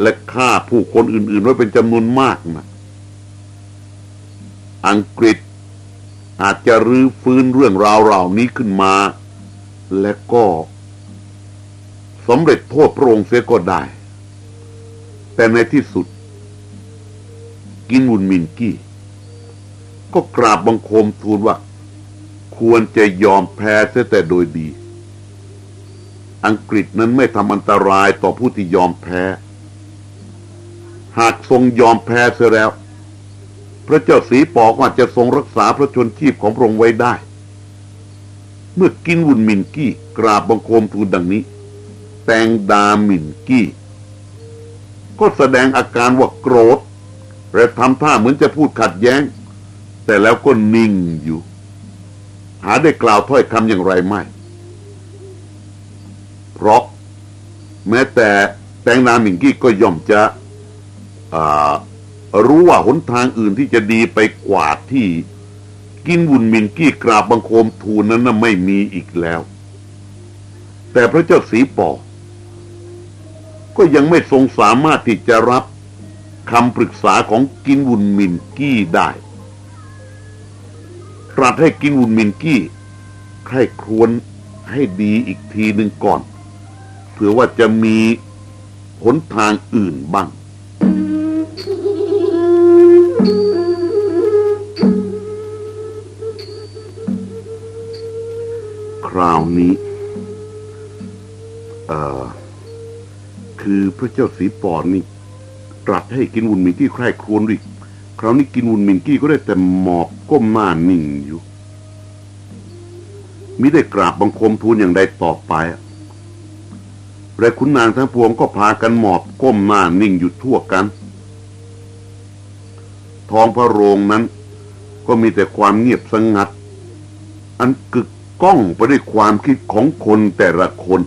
และฆ่าผู้คนอื่นๆไว้เป็นจำนวนมากนะอังกฤษอาจจะรื้อฟื้นเรื่องราวเหล่านี้ขึ้นมา และก็ สำเร็จโทษพระองค์เสียก็ได้ แต่ในที่สุด กินวุนมินกี้ ก็กราบบังคมทูลว่า ควรจะยอมแพ้เสียแต่โดยดี อังกฤษนั้นไม่ทำอันตรายต่อผู้ที่ยอมแพ้ หากทรงยอมแพ้เสียแล้ว พระเจ้าสีปอกอาจจะทรงรักษาพระชนชีพของพระองค์ไว้ได้ เมื่อกินวุนมินกี้กราบบังคมทูลดังนี้ แตงดามินกี้ ก็แสดงอาการว่าโกรธและทำท่าเหมือนจะพูดขัดแย้ง แต่แล้วก็นิ่งอยู่ หาได้กล่าวถ้อยคำอย่างไรไม่ เพราะแม้แต่แตงนามิงกี้ก็ย่อมจะรู้ว่าหนทางอื่นที่จะดีไปกว่าที่กินวุนมินกี้กราบบังคมทูลนั้นไม่มีอีกแล้ว แต่พระเจ้าสีปอ ก็ยังไม่ทรงสามารถที่จะรับคำปรึกษาของกินวุนมินกี้ได้ตรัสให้กินวุนมินกี้ใครครวนให้ดีอีกทีหนึ่งก่อน เผื่อว่าจะมีหนทางอื่นบ้างคราวนี้ เอ่อ คือพระเจ้าสีปอนนี่ตรัสให้กินวุนมินกี้ใคร่ครวญดิคราวนี้กินวุนมินกี้ก็ได้แต่หมอบก้มหน้านิ่งอยู่มิได้กราบบังคมทูลอย่างใดต่อไปและคุณนางทั้งปวงก็พากันหมอบก้มหน้านิ่งอยู่ทั่วกัน ท้องพระโรงนั้น ก็มีแต่ความเงียบสงัด อันกึกก้องไปด้วยความคิดของคนแต่ละคน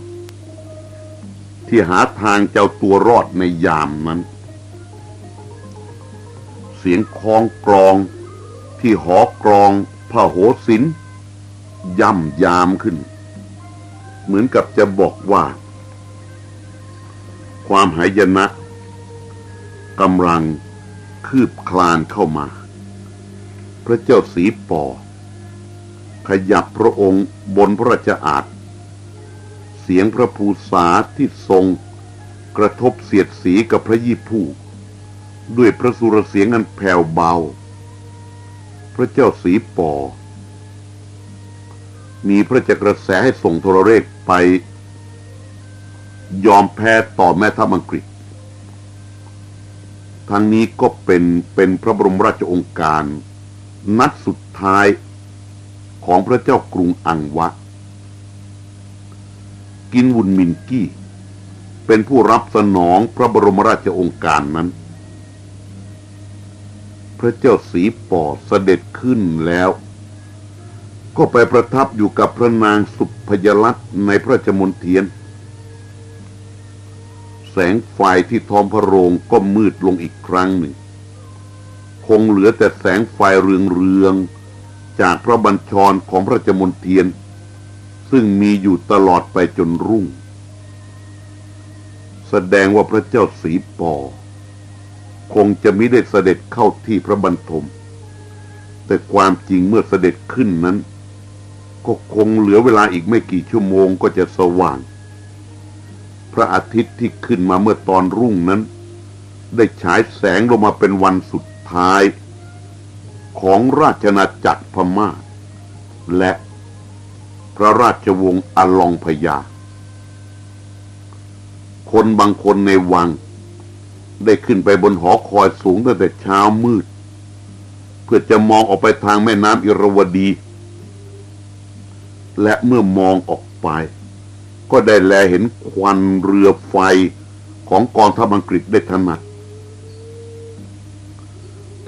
ที่หาทางเจ้าตัวรอดในยามนั้น เสียงคล้องกรองที่หอกรองพระโหสินย่ำยามขึ้น เหมือนกับจะบอกว่า ความหายนะกำลังคืบคลานเข้ามา พระเจ้าสีปอ ขยับพระองค์บนพระราชอาณ สียงพระภูษาที่ทรงกระทบเสียดสีกับพระยี่ผู้ ด้วยพระสุรเสียงอันแผ่วเบา พระเจ้าสีปอ มีพระจักรแสให้ส่งโทรเลขไป ยอมแพ้ต่อแม่ทัพอังกฤษ ทั้งนี้ก็เป็นเป็นพระบรมราชองค์การ นัดสุดท้ายของพระเจ้ากรุงอังวะ กินวุนมินกี้ เป็นผู้รับสนองพระบรมราชองค์การนั้น พระเจ้าสีปอดเสด็จขึ้นแล้ว ก็ไปประทับอยู่กับพระนางสุพยรัตในพระจมนเทียน แสงไฟที่ทองพระโรงก็มืดลงอีกครั้งหนึ่ง คงเหลือแต่แสงไฟเรืองๆจากพระบัญชรของพระจมนเทียน ซึ่งมีอยู่ตลอดไปจนรุ่ง แสดงว่าพระเจ้าสีปอ คงจะมิได้เสด็จเข้าที่พระบรรทม แต่ความจริงเมื่อเสด็จขึ้นนั้น ก็คงเหลือเวลาอีกไม่กี่ชั่วโมงก็จะสว่าง พระอาทิตย์ที่ขึ้นมาเมื่อตอนรุ่งนั้น ได้ฉายแสงลงมาเป็นวันสุดท้าย ของราชนาจักรพม่าและ พระราชวงศ์อลองพยา คนบางคนในวัง ได้ขึ้นไปบนหอคอยสูงตั้งแต่เช้ามืด เพื่อจะมองออกไปทางแม่น้ำอิรวดี และเมื่อมองออกไป ก็ได้แลเห็นควันเรือไฟของกองทัพอังกฤษได้ถนัด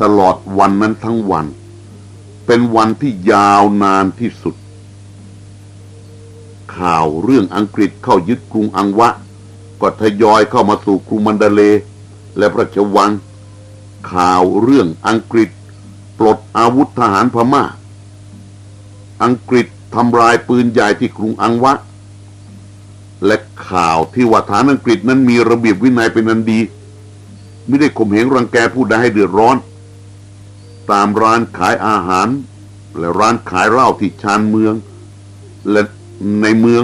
ตลอดวันนั้นทั้งวัน เป็นวันที่ยาวนานที่สุด ข่าวเรื่องอังกฤษเข้ายึดกรุงอังวะ ก็ทยอยเข้ามาสู่กรุงมันดาเล และพระราชวัง ข่าวเรื่องอังกฤษ ปลดอาวุธทหารพมา่า อังกฤษทำลายปืนใหญ่ที่กรุงอังวะ และข่าวที่ว่าฐานอังกฤษนั้นมีระเบียบวินัยเป็นอันดี ไม่ได้ข่มเหงรังแกผู้ใดให้เดือดร้อน ตามร้านขายอาหาร และร้านขายเหล้าที่ชานเมืองและ ในเมือง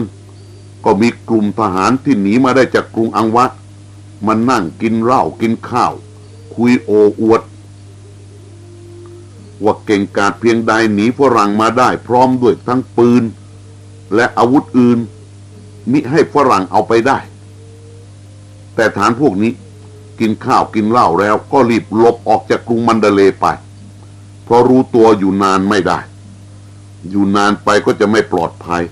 ก็มีกลุ่มทหารที่หนีมาได้จากกรุงอังวะมานั่งกินเหล้ากินข้าว คุยโออวด ว่าเก่งกาจเพียงใดหนีฝรั่งมาได้พร้อมด้วยทั้งปืน และอาวุธอื่น มิให้ฝรั่งเอาไปได้ แต่ฐานพวกนี้กินข้าวกินเหล้าแล้วก็รีบลบออกจากกรุงมันเดเลไป เพราะรู้ตัวอยู่นานไม่ได้ อยู่นานไปก็จะไม่ปลอดภัย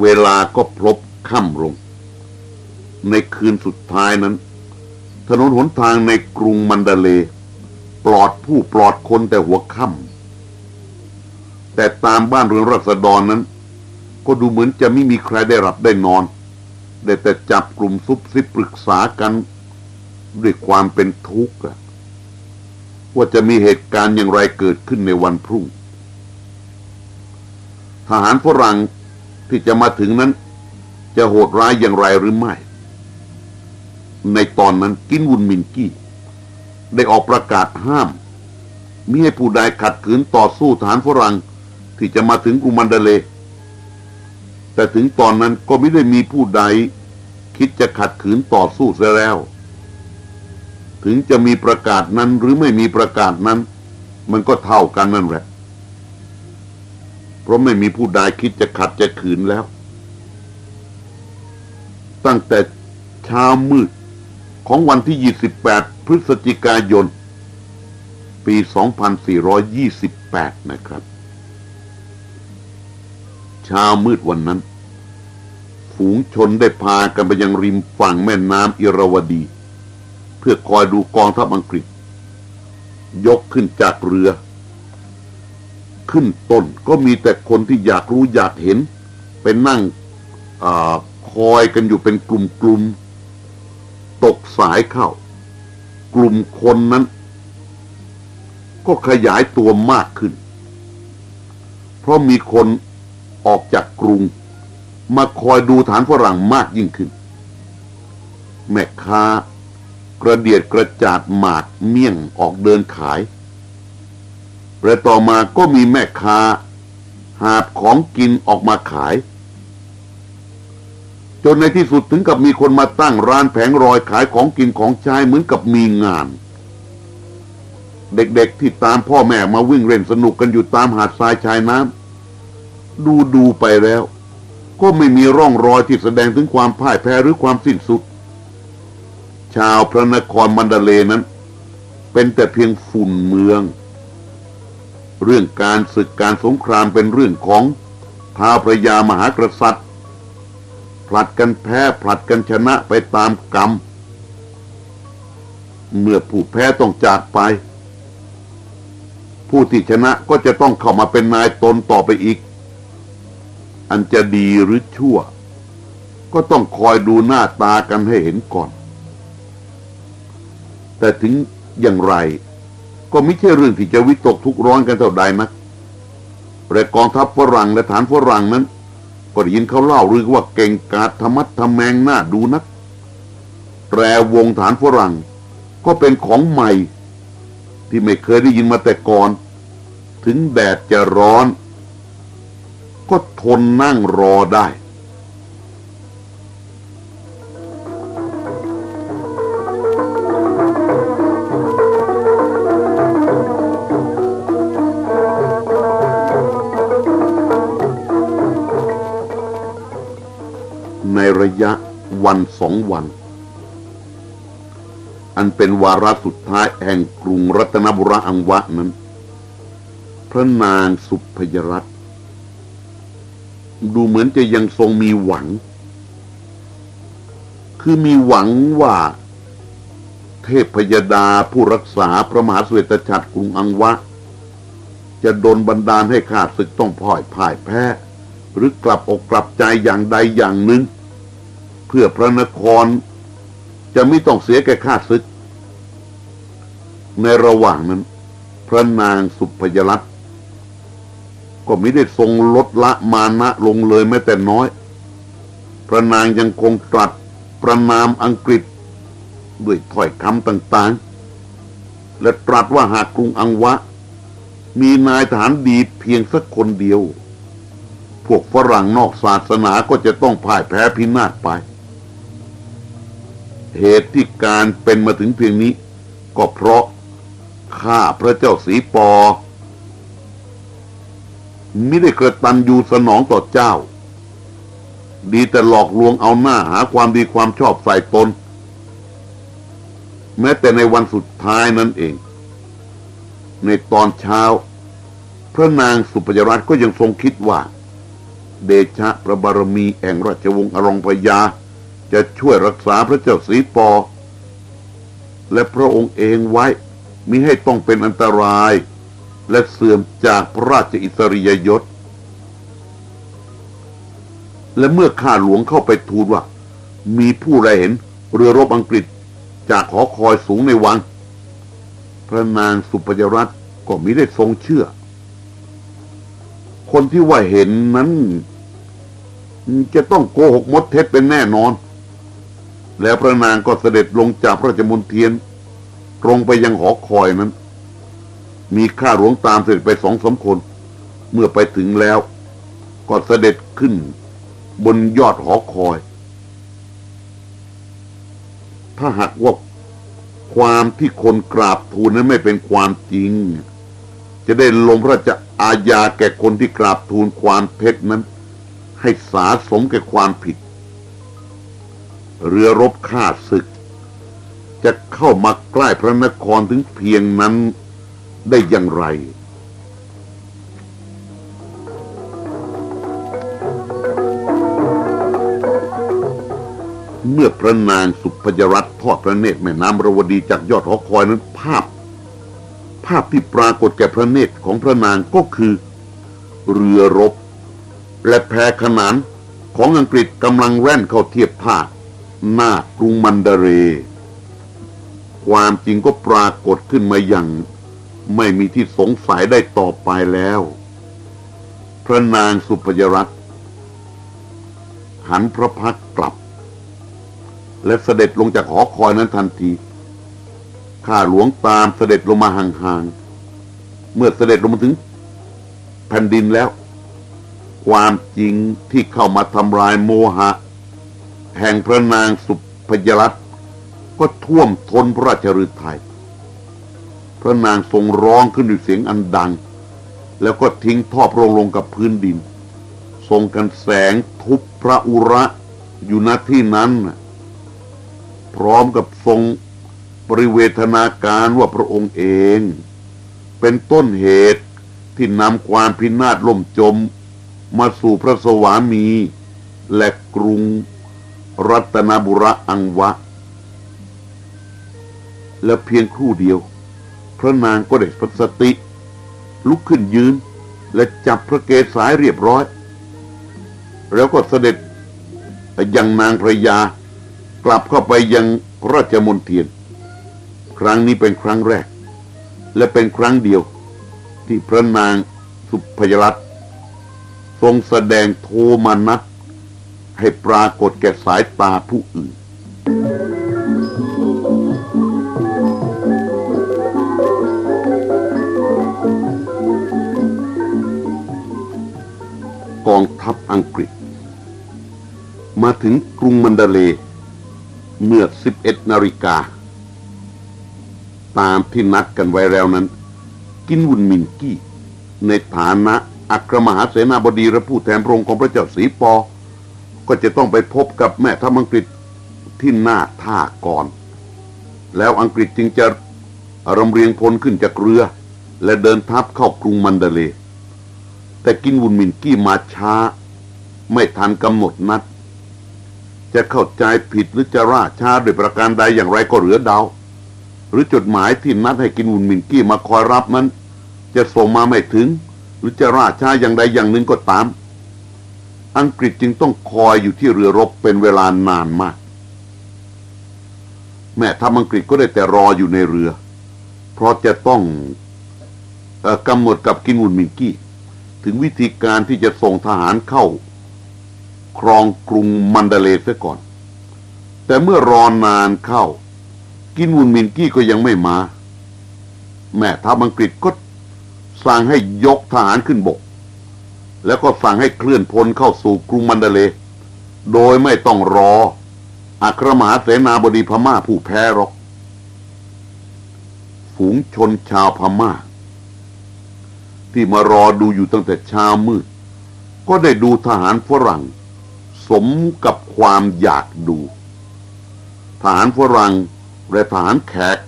เวลาก็พลบค่ำลง ในคืนสุดท้ายนั้น ถนนหนทางในกรุงมันเดเล ปลอดผู้ปลอดคนแต่หัวค่ำแต่ตามบ้านเรือนรัษฎรนั้น ก็ดูเหมือนจะไม่มีใครได้รับได้นอนได้แต่จับกลุ่มซุบซิบปรึกษากัน ด้วยความเป็นทุกข์ว่าจะมีเหตุการณ์อย่างไรเกิดขึ้นในวันพรุ่ง ทหารฝรั่ง ที่จะมาถึงนั้น จะโหดร้ายอย่างไรหรือไม่ ในตอนนั้นกินวุนมินกี้ ได้ออกประกาศห้ามมิให้ผู้ใดขัดขืนต่อสู้ทหารฝรั่งที่จะมาถึงกรุมันดาเล แต่ถึงตอนนั้นก็ไม่ได้มีผู้ใด คิดจะขัดขืนต่อสู้เสียแล้ว ถึงจะมีประกาศนั้นหรือไม่มีประกาศนั้น มันก็เท่ากันนั่นแหละ เพราะไม่มีผู้ใดคิดจะขัดจะขืนแล้ว ตั้งแต่เช้ามืดของวันที่ 28 พฤศจิกายน ปี 2428 นะครับเช้ามืดวันนั้น ฝูงชนได้พากันไปยังริมฝั่งแม่น้ำอิรวดี เพื่อคอยดูกองทัพอังกฤษ ยกขึ้นจากเรือ ขึ้นต้น ก็มีแต่คนที่อยากรู้อยากเห็นไปนั่งอคอยกันอยู่เป็นกลุ่มๆตกสายเข้า กลุ่มคนนั้น ก็ขยายตัวมากขึ้น เพราะมีคนออกจากกรุง มาคอยดูฐานฝรั่งมากยิ่งขึ้น แม่ค้ากระเดียดกระจาดหมากเมี่ยงออกเดินขาย และต่อมาก็มีแม่ค้า หาบของกินออกมาขาย จนในที่สุดถึงกับมีคนมาตั้งร้านแผงรอยขายของกินของใช้เหมือนกับมีงาน เด็กๆที่ตามพ่อแม่มาวิ่งเล่นสนุกกันอยู่ตามหาดทรายชายน้ำดูดูไปแล้ว ก็ไม่มีร่องรอยที่แสดงถึงความพ่ายแพ้หรือความสิ้นสุด ชาวพระนครมันดาเลนั้น เป็นแต่เพียงฝุ่นเมือง เรื่องการศึกการสงครามเป็นเรื่องของท้าพระยามหากษัตริย์ ผลัดกันแพ้ผลัดกันชนะไปตามกรรม เมื่อผู้แพ้ต้องจากไป ผู้ที่ชนะก็จะต้องเข้ามาเป็นนายตนต่อไปอีก อันจะดีหรือชั่ว ก็ต้องคอยดูหน้าตากันให้เห็นก่อน แต่ถึงอย่างไร ก็ไม่ใช่เรื่องที่จะวิตกทุกร้อนกันเท่าใดนักแต่กองทัพฝรั่งและฐานฝรั่งนั้น ก็ได้ยินเขาเล่าหรือว่าเก่งกาจธรรมัดทำแมงหน้าดูนักแตรวงฐานฝรั่ง ก็เป็นของใหม่ ที่ไม่เคยได้ยินมาแต่ก่อน ถึงแดดจะร้อน ก็ทนนั่งรอได้ ระยะวันสองวัน อันเป็นวาระสุดท้ายแห่งกรุงรัตนบุรีอังวะนั้น พระนางสุพยรัตดูเหมือนจะยังทรงมีหวัง คือมีหวังว่า เทพพยดาผู้รักษาพระมหาสเวตฉัตรกรุงอังวะ จะโดนบันดาลให้ขาดศึกต้องพ่อยพ่ายแพ้ หรือกลับอกกลับใจอย่างใดอย่างหนึ่ง พื่อพระนคร จะไม่ต้องเสียแก่ข้าศึก ในระหว่างนั้น พระนางสุพยรัตน์ก็ไม่ได้ทรงลดละมานะลงเลยแม้แต่น้อย พระนางยังคงตรัสประนามอังกฤษ ด้วยถ้อยคำต่างๆ และตรัสว่าหากกรุงอังวะ มีนายทหารดีเพียงสักคนเดียว พวกฝรั่งนอกศาสนาก็จะต้องพ่ายแพ้พินาศไป เหตุที่การเป็นมาถึงเพียงนี้ ก็เพราะข้าพระเจ้าสีปอไม่ได้เกิดตันยูสนองต่อเจ้า ดีแต่หลอกลวงเอาหน้าหาความดีความชอบใส่ตน แม้แต่ในวันสุดท้ายนั่นเอง ในตอนเช้า พระนางสุปยรัตก็ยังทรงคิดว่า เดชะพระบารมีแห่งราชวงศ์อรองพยา จะช่วยรักษาพระเจ้าสีปอ และพระองค์เองไว้มิให้ต้องเป็นอันตราย และเสื่อมจากพระราชอิสริยยศ และเมื่อข้าหลวงเข้าไปทูลว่า มีผู้ใดเห็นเรือรบอังกฤษจากหอคอยสูงในวัง พระนางสุพยรัตน์ก็มิได้ทรงเชื่อ คนที่ว่าเห็นนั้น จะต้องโกหกมดเท็จเป็นแน่นอน แล้วพระนางก็เสด็จลงจากพระราชมนเทียน ตรงไปยังหอคอยนั้น มีข้าหลวงตามเสด็จไปสองสาคน เมื่อไปถึงแล้ว ก็เสด็จขึ้นบนยอดหอคอย ถ้าหากว่าความที่คนกราบทูลนั้นไม่เป็นความจริง จะได้ลงพระราอาญาแก่คนที่กราบทูลความเท็จนั้น ให้สาสมแก่ความผิด เรือรบข้าศึก จะเข้ามาใกล้พระนครถึงเพียงนั้นได้อย่างไรเมื่อพระนางสุพยรัตทอดพระเนตรแม่น้ำระวดีจากยอดหอคอยนั้นภาพ ภาพที่ปรากฏแก่พระเนตรของพระนางก็คือ เรือรบ และแพขนานของอังกฤษกำลังแว่นเข้าเทียบท่า หน้ากรุงมันดาเร ความจริงก็ปรากฏขึ้นมาอย่าง ไม่มีที่สงสัยได้ต่อไปแล้ว พระนางสุพยรัตน์หันพระพักกลับ และเสด็จลงจากหอคอยนั้นทันทีข้าหลวงตามเสด็จลงมาห่างๆ เมื่อเสด็จลงมาถึงแผ่นดินแล้ว ความจริงที่เข้ามาทำลายโมหะ แห่งพระนางสุพยรัตน์ก็ท่วมทนพระราชฤทัยพระนางทรงร้องขึ้นด้วยเสียงอันดัง แล้วก็ทิ้งทอบลงลงกับพื้นดิน ทรงกันแสงทุบพระอุระอยู่ณที่นั้น พร้อมกับทรงปริเวทนาการว่าพระองค์เอง เป็นต้นเหตุที่นำความพินาศล่มจมมาสู่พระสวามีและกรุง รัตนบุระอังวะ และเพียงครู่เดียว พระนางก็ได้สติ ลุกขึ้นยืน และจับพระเกศสายเรียบร้อย แล้วก็เสด็จไปยังนางพระยากลับเข้าไปยังระราชมนเทียน ครั้งนี้เป็นครั้งแรก และเป็นครั้งเดียว ที่พระนางสุพยรัตทรงแสดงโทมานัส ให้ปรากฏแก่สายตาผู้อื่น กองทัพอังกฤษ มาถึงกรุงมันดาเล เมื่อ 11 นาฬิกา ตามที่นัดกันไว้แล้วนั้น กินวุนมินกี้ ในฐานะอัครมหาเสนาบดีและผู้แทนพระองค์ของพระเจ้าสีปอ ก็จะต้องไปพบกับแม่ทัพอังกฤษที่หน้าท่าก่อน แล้วอังกฤษจึงจะรำเรียงพลขึ้นจากเรือ และเดินทัพเข้ากรุงมันเดเล แต่กินวุนมินกี้มาช้า ไม่ทันกำหนดนัด จะเข้าใจผิดหรือจะราช้าโดยประการใดอย่างไรก็เหลือเดา หรือจดหมายที่นัดให้กินวุนมินกี้มาคอยรับนั้น จะส่งมาไม่ถึง หรือจะราช้าอย่างใดอย่างหนึ่งก็ตาม อังกฤษจึงต้องคอยอยู่ที่เรือรบเป็นเวลานานมาก แม่ทัพอังกฤษก็ได้แต่รออยู่ในเรือ เพราะจะต้องออกำหนดกับกินวุนมินกี้ ถึงวิธีการที่จะส่งทหารเข้า ครองกรุงมันเดเลเสียก่อน แต่เมื่อรอนานเข้า กินวุนมินกี้ก็ยังไม่มา แม่ทัพอังกฤษก็สั่งให้ยกทหารขึ้นบก แล้วก็สั่งให้เคลื่อนพลเข้าสู่กรุงมันเดเล โดยไม่ต้องรอ อัครมหาเสนาบดีพม่าผู้แพ้รอก ฝูงชนชาวพม่า ที่มารอดูอยู่ตั้งแต่เช้ามืด ก็ได้ดูทหารฝรั่ง สมกับความอยากดู ทหารฝรั่งและทหารแขก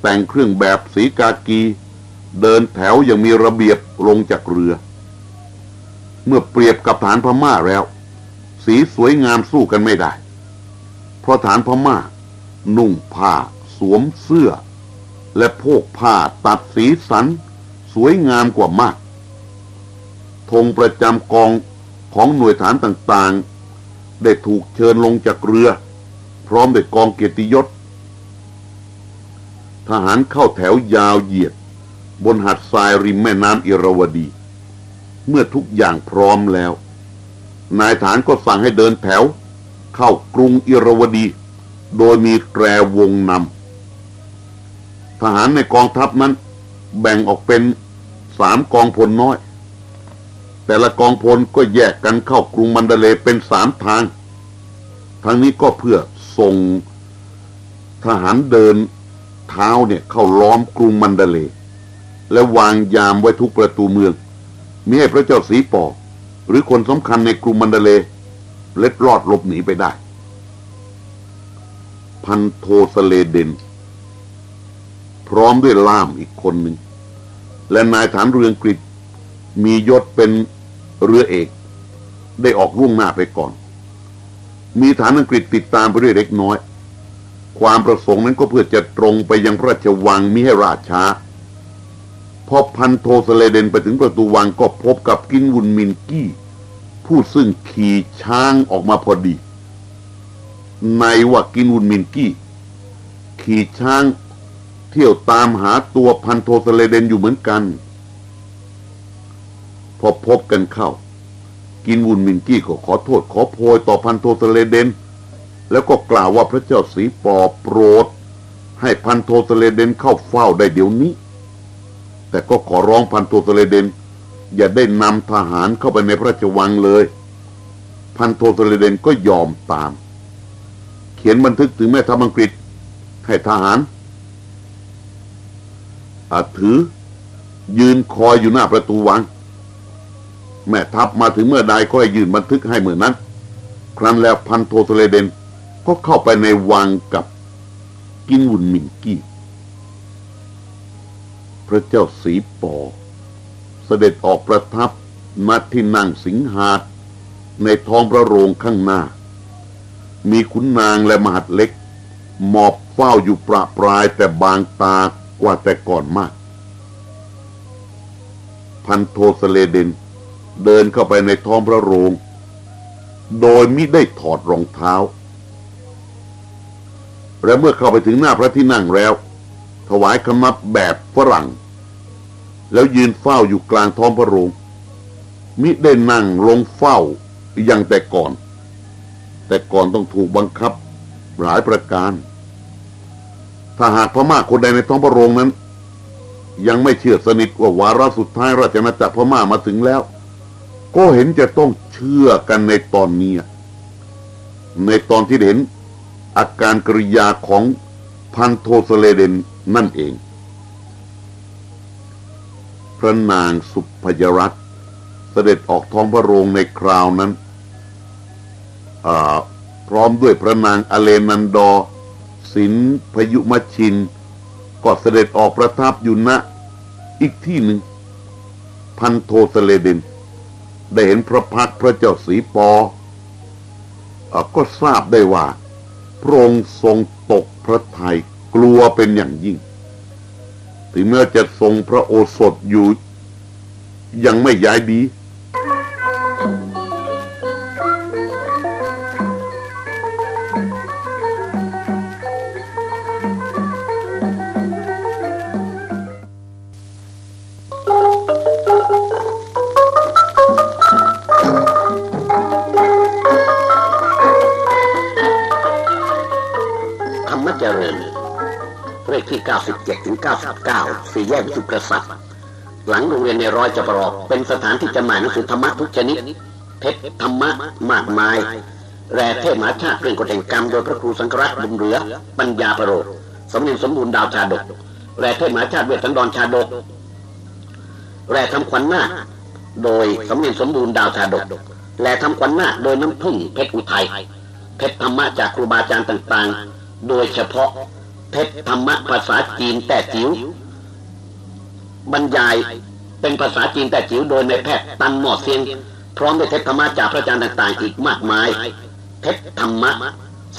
แต่งเครื่องแบบสีกากี เดินแถวอย่างมีระเบียบลงจากเรือ เมื่อเปรียบกับฐานพม่าแล้ว สีสวยงามสู้กันไม่ได้ เพราะฐานพม่า นุ่งผ้า สวมเสื้อ และโพกผ้าตัดสีสัน สวยงามกว่ามากธงประจำกองของหน่วยฐานต่างๆ ได้ถูกเชิญลงจากเรือ พร้อมด้วยกองเกียรติยศ ทหารเข้าแถวยาวเหยียด บนหัดทรายริมแม่น้ำอิรวดี เมื่อทุกอย่างพร้อมแล้ว นายฐานก็สั่งให้เดินแถว เข้ากรุงอิรวดี โดยมีแตรวงนำทหารในกองทัพนั้น แบ่งออกเป็นสามกองพลน้อย แต่ละกองพลก็แยกกันเข้ากรุงมันเดเลเป็นสามทางทางนี้ก็เพื่อส่งทหารเดินเท้าเนี่ยเข้าล้อมกรุงมันเดเล และวางยามไว้ทุกประตูเมือง มิให้พระเจ้าสีปอ หรือคนสำคัญในกรุงมันเดเล เล็ดรอดหลบหนีไปได้ พันโทสเลเดน พร้อมด้วยล่ามอีกคนหนึ่ง และนายฐานเรืองกฤษมียศเป็นเรือเอก ได้ออกล่วงหน้าไปก่อน มีทหารอังกฤษติดตามไปด้วยเล็กน้อย ความประสงค์นั้นก็เพื่อจะตรงไปยังพระราชวังมิให้ล่าช้า พอพันโทสเลเดนไปถึงประตูวังก็พบกับกินวุนมินกี้ ผู้ซึ่งขี่ช้างออกมาพอดี นัยว่ากินวุนมินกี้ ขี่ช้างเที่ยวตามหาตัวพันโทสเลเดนอยู่เหมือนกัน พอพบกันเข้า กินวุนมินกี้ก็ขอโทษขอโพยต่อพันโทสเลเดนแล้วก็กล่าวว่าพระเจ้าสีปอโปรด ให้พันโทสเลเดนเข้าเฝ้าได้เดี๋ยวนี้ แต่ก็ขอร้องพันโทสเลเดน อย่าได้นำทหารเข้าไปในพระราชวังเลย พันโทสเลเดนก็ยอมตาม เขียนบันทึกถึงแม่ทัพอังกฤษ ให้ทหารอาถือ ยืนคอยอยู่หน้าประตูวัง แม่ทัพมาถึงเมื่อใดก็ให้ยืนบันทึกให้เหมือนนั้น ครั้นแล้วพันโทสเลเดนก็เข้าไปในวังกับกินวุนมินกี้ พระเจ้าสีปอ เสด็จออกประทับณที่นั่งสิงหาดในท้องพระโรงข้างหน้า มีขุนนางและมหาดเล็ก หมอบเฝ้าอยู่ประปรายแต่บางตากว่าแต่ก่อนมาก พันโทสเลเดนเดินเข้าไปในท้องพระโรง โดยมิได้ถอดรองเท้า และเมื่อเข้าไปถึงหน้าพระที่นั่งแล้ว ถวายคำนับแบบฝรั่ง แล้วยืนเฝ้าอยู่กลางท้องพระโรง มิได้นั่งลงเฝ้าอย่างแต่ก่อน แต่ก่อนต้องถูกบังคับหลายประการ ถ้าหากพม่าคนใดในท้องพระโรงนั้น ยังไม่เชื่อสนิทว่าวาระสุดท้ายราชนาจักรพม่ามาถึงแล้ว ก็เห็นจะต้องเชื่อกันในตอนนี้ ในตอนที่เห็นอาการกริยาของพันโทสเลเดนนั่นเอง พระนางสุพยรัตน์เสด็จออกท้องพระโรงในคราวนั้น พร้อมด้วยพระนางอเลนันดอสินพยุมชิน ก็เสด็จออกประทับอยู่ณอีกที่หนึ่ง พันโทสเลเดนได้เห็นพระพักพระเจ้าสีปออก็ทราบได้ว่า พระองค์ทรงตกพระทัยกลัวเป็นอย่างยิ่ง ถึงแม้จะทรงพระโอสถอยู่ ยังไม่ย้ายดี97ถึง99สี่ 99สี่แยกสุกษัตริย์หลังโรงเรียนในร้อยจะประกเป็นสถานที่จำหน่ายหนังสือธรรมะทุกชนิดเพชรธรรมะมากมาย แร่เทพมหาชาติเรื่องกฎแห่งกรรม โดยพระครูสังฆรัตน์บุญเหลือ ปัญญาประโรสมเด็จสมบูรณ์ดาวชาดก แร่เทพมหาชาติเวทสันดรชาดก แร่ทำขวัญหน้าโดยสมเด็จสมบูรณ์ดาวชาดก แร่ทำขวัญหน้าโดยน้ำพึ่งเพชรอุทัยเพชรธรรมะจากครูบาอาจารย์ต่างๆ โดยเฉพาะ เพชรธรรมะภาษาจีนแต่จิ๋วบรรยายเป็นภาษาจีนแต่จิ๋วโดยในแพทย์ตันหมอเซียง พร้อมด้วยเพชรธรรมะจากพระอาจารย์ต่างๆ อีกมากมายเพชรธรรมะ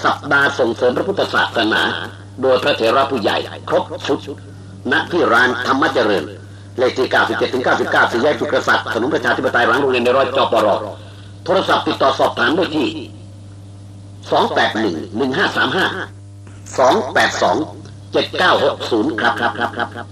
สัปดาห์ส่งเสริมพระพุทธศาสนา โดยพระเถระผู้ใหญ่ ครบชุดณที่ร้านธรรมเจริญ เลขที่ 97ถึง99สี่แยกสุกษัตริย์ถนนประชาธิปไตยหลังโรงเรียนในร้อยจอปรโทรศัพท์ติดต่อสอบถามได้ที่ 281 1535 สองแปดสองเจ็ดเก้าหกศูนย์ครับครับครับครับครับ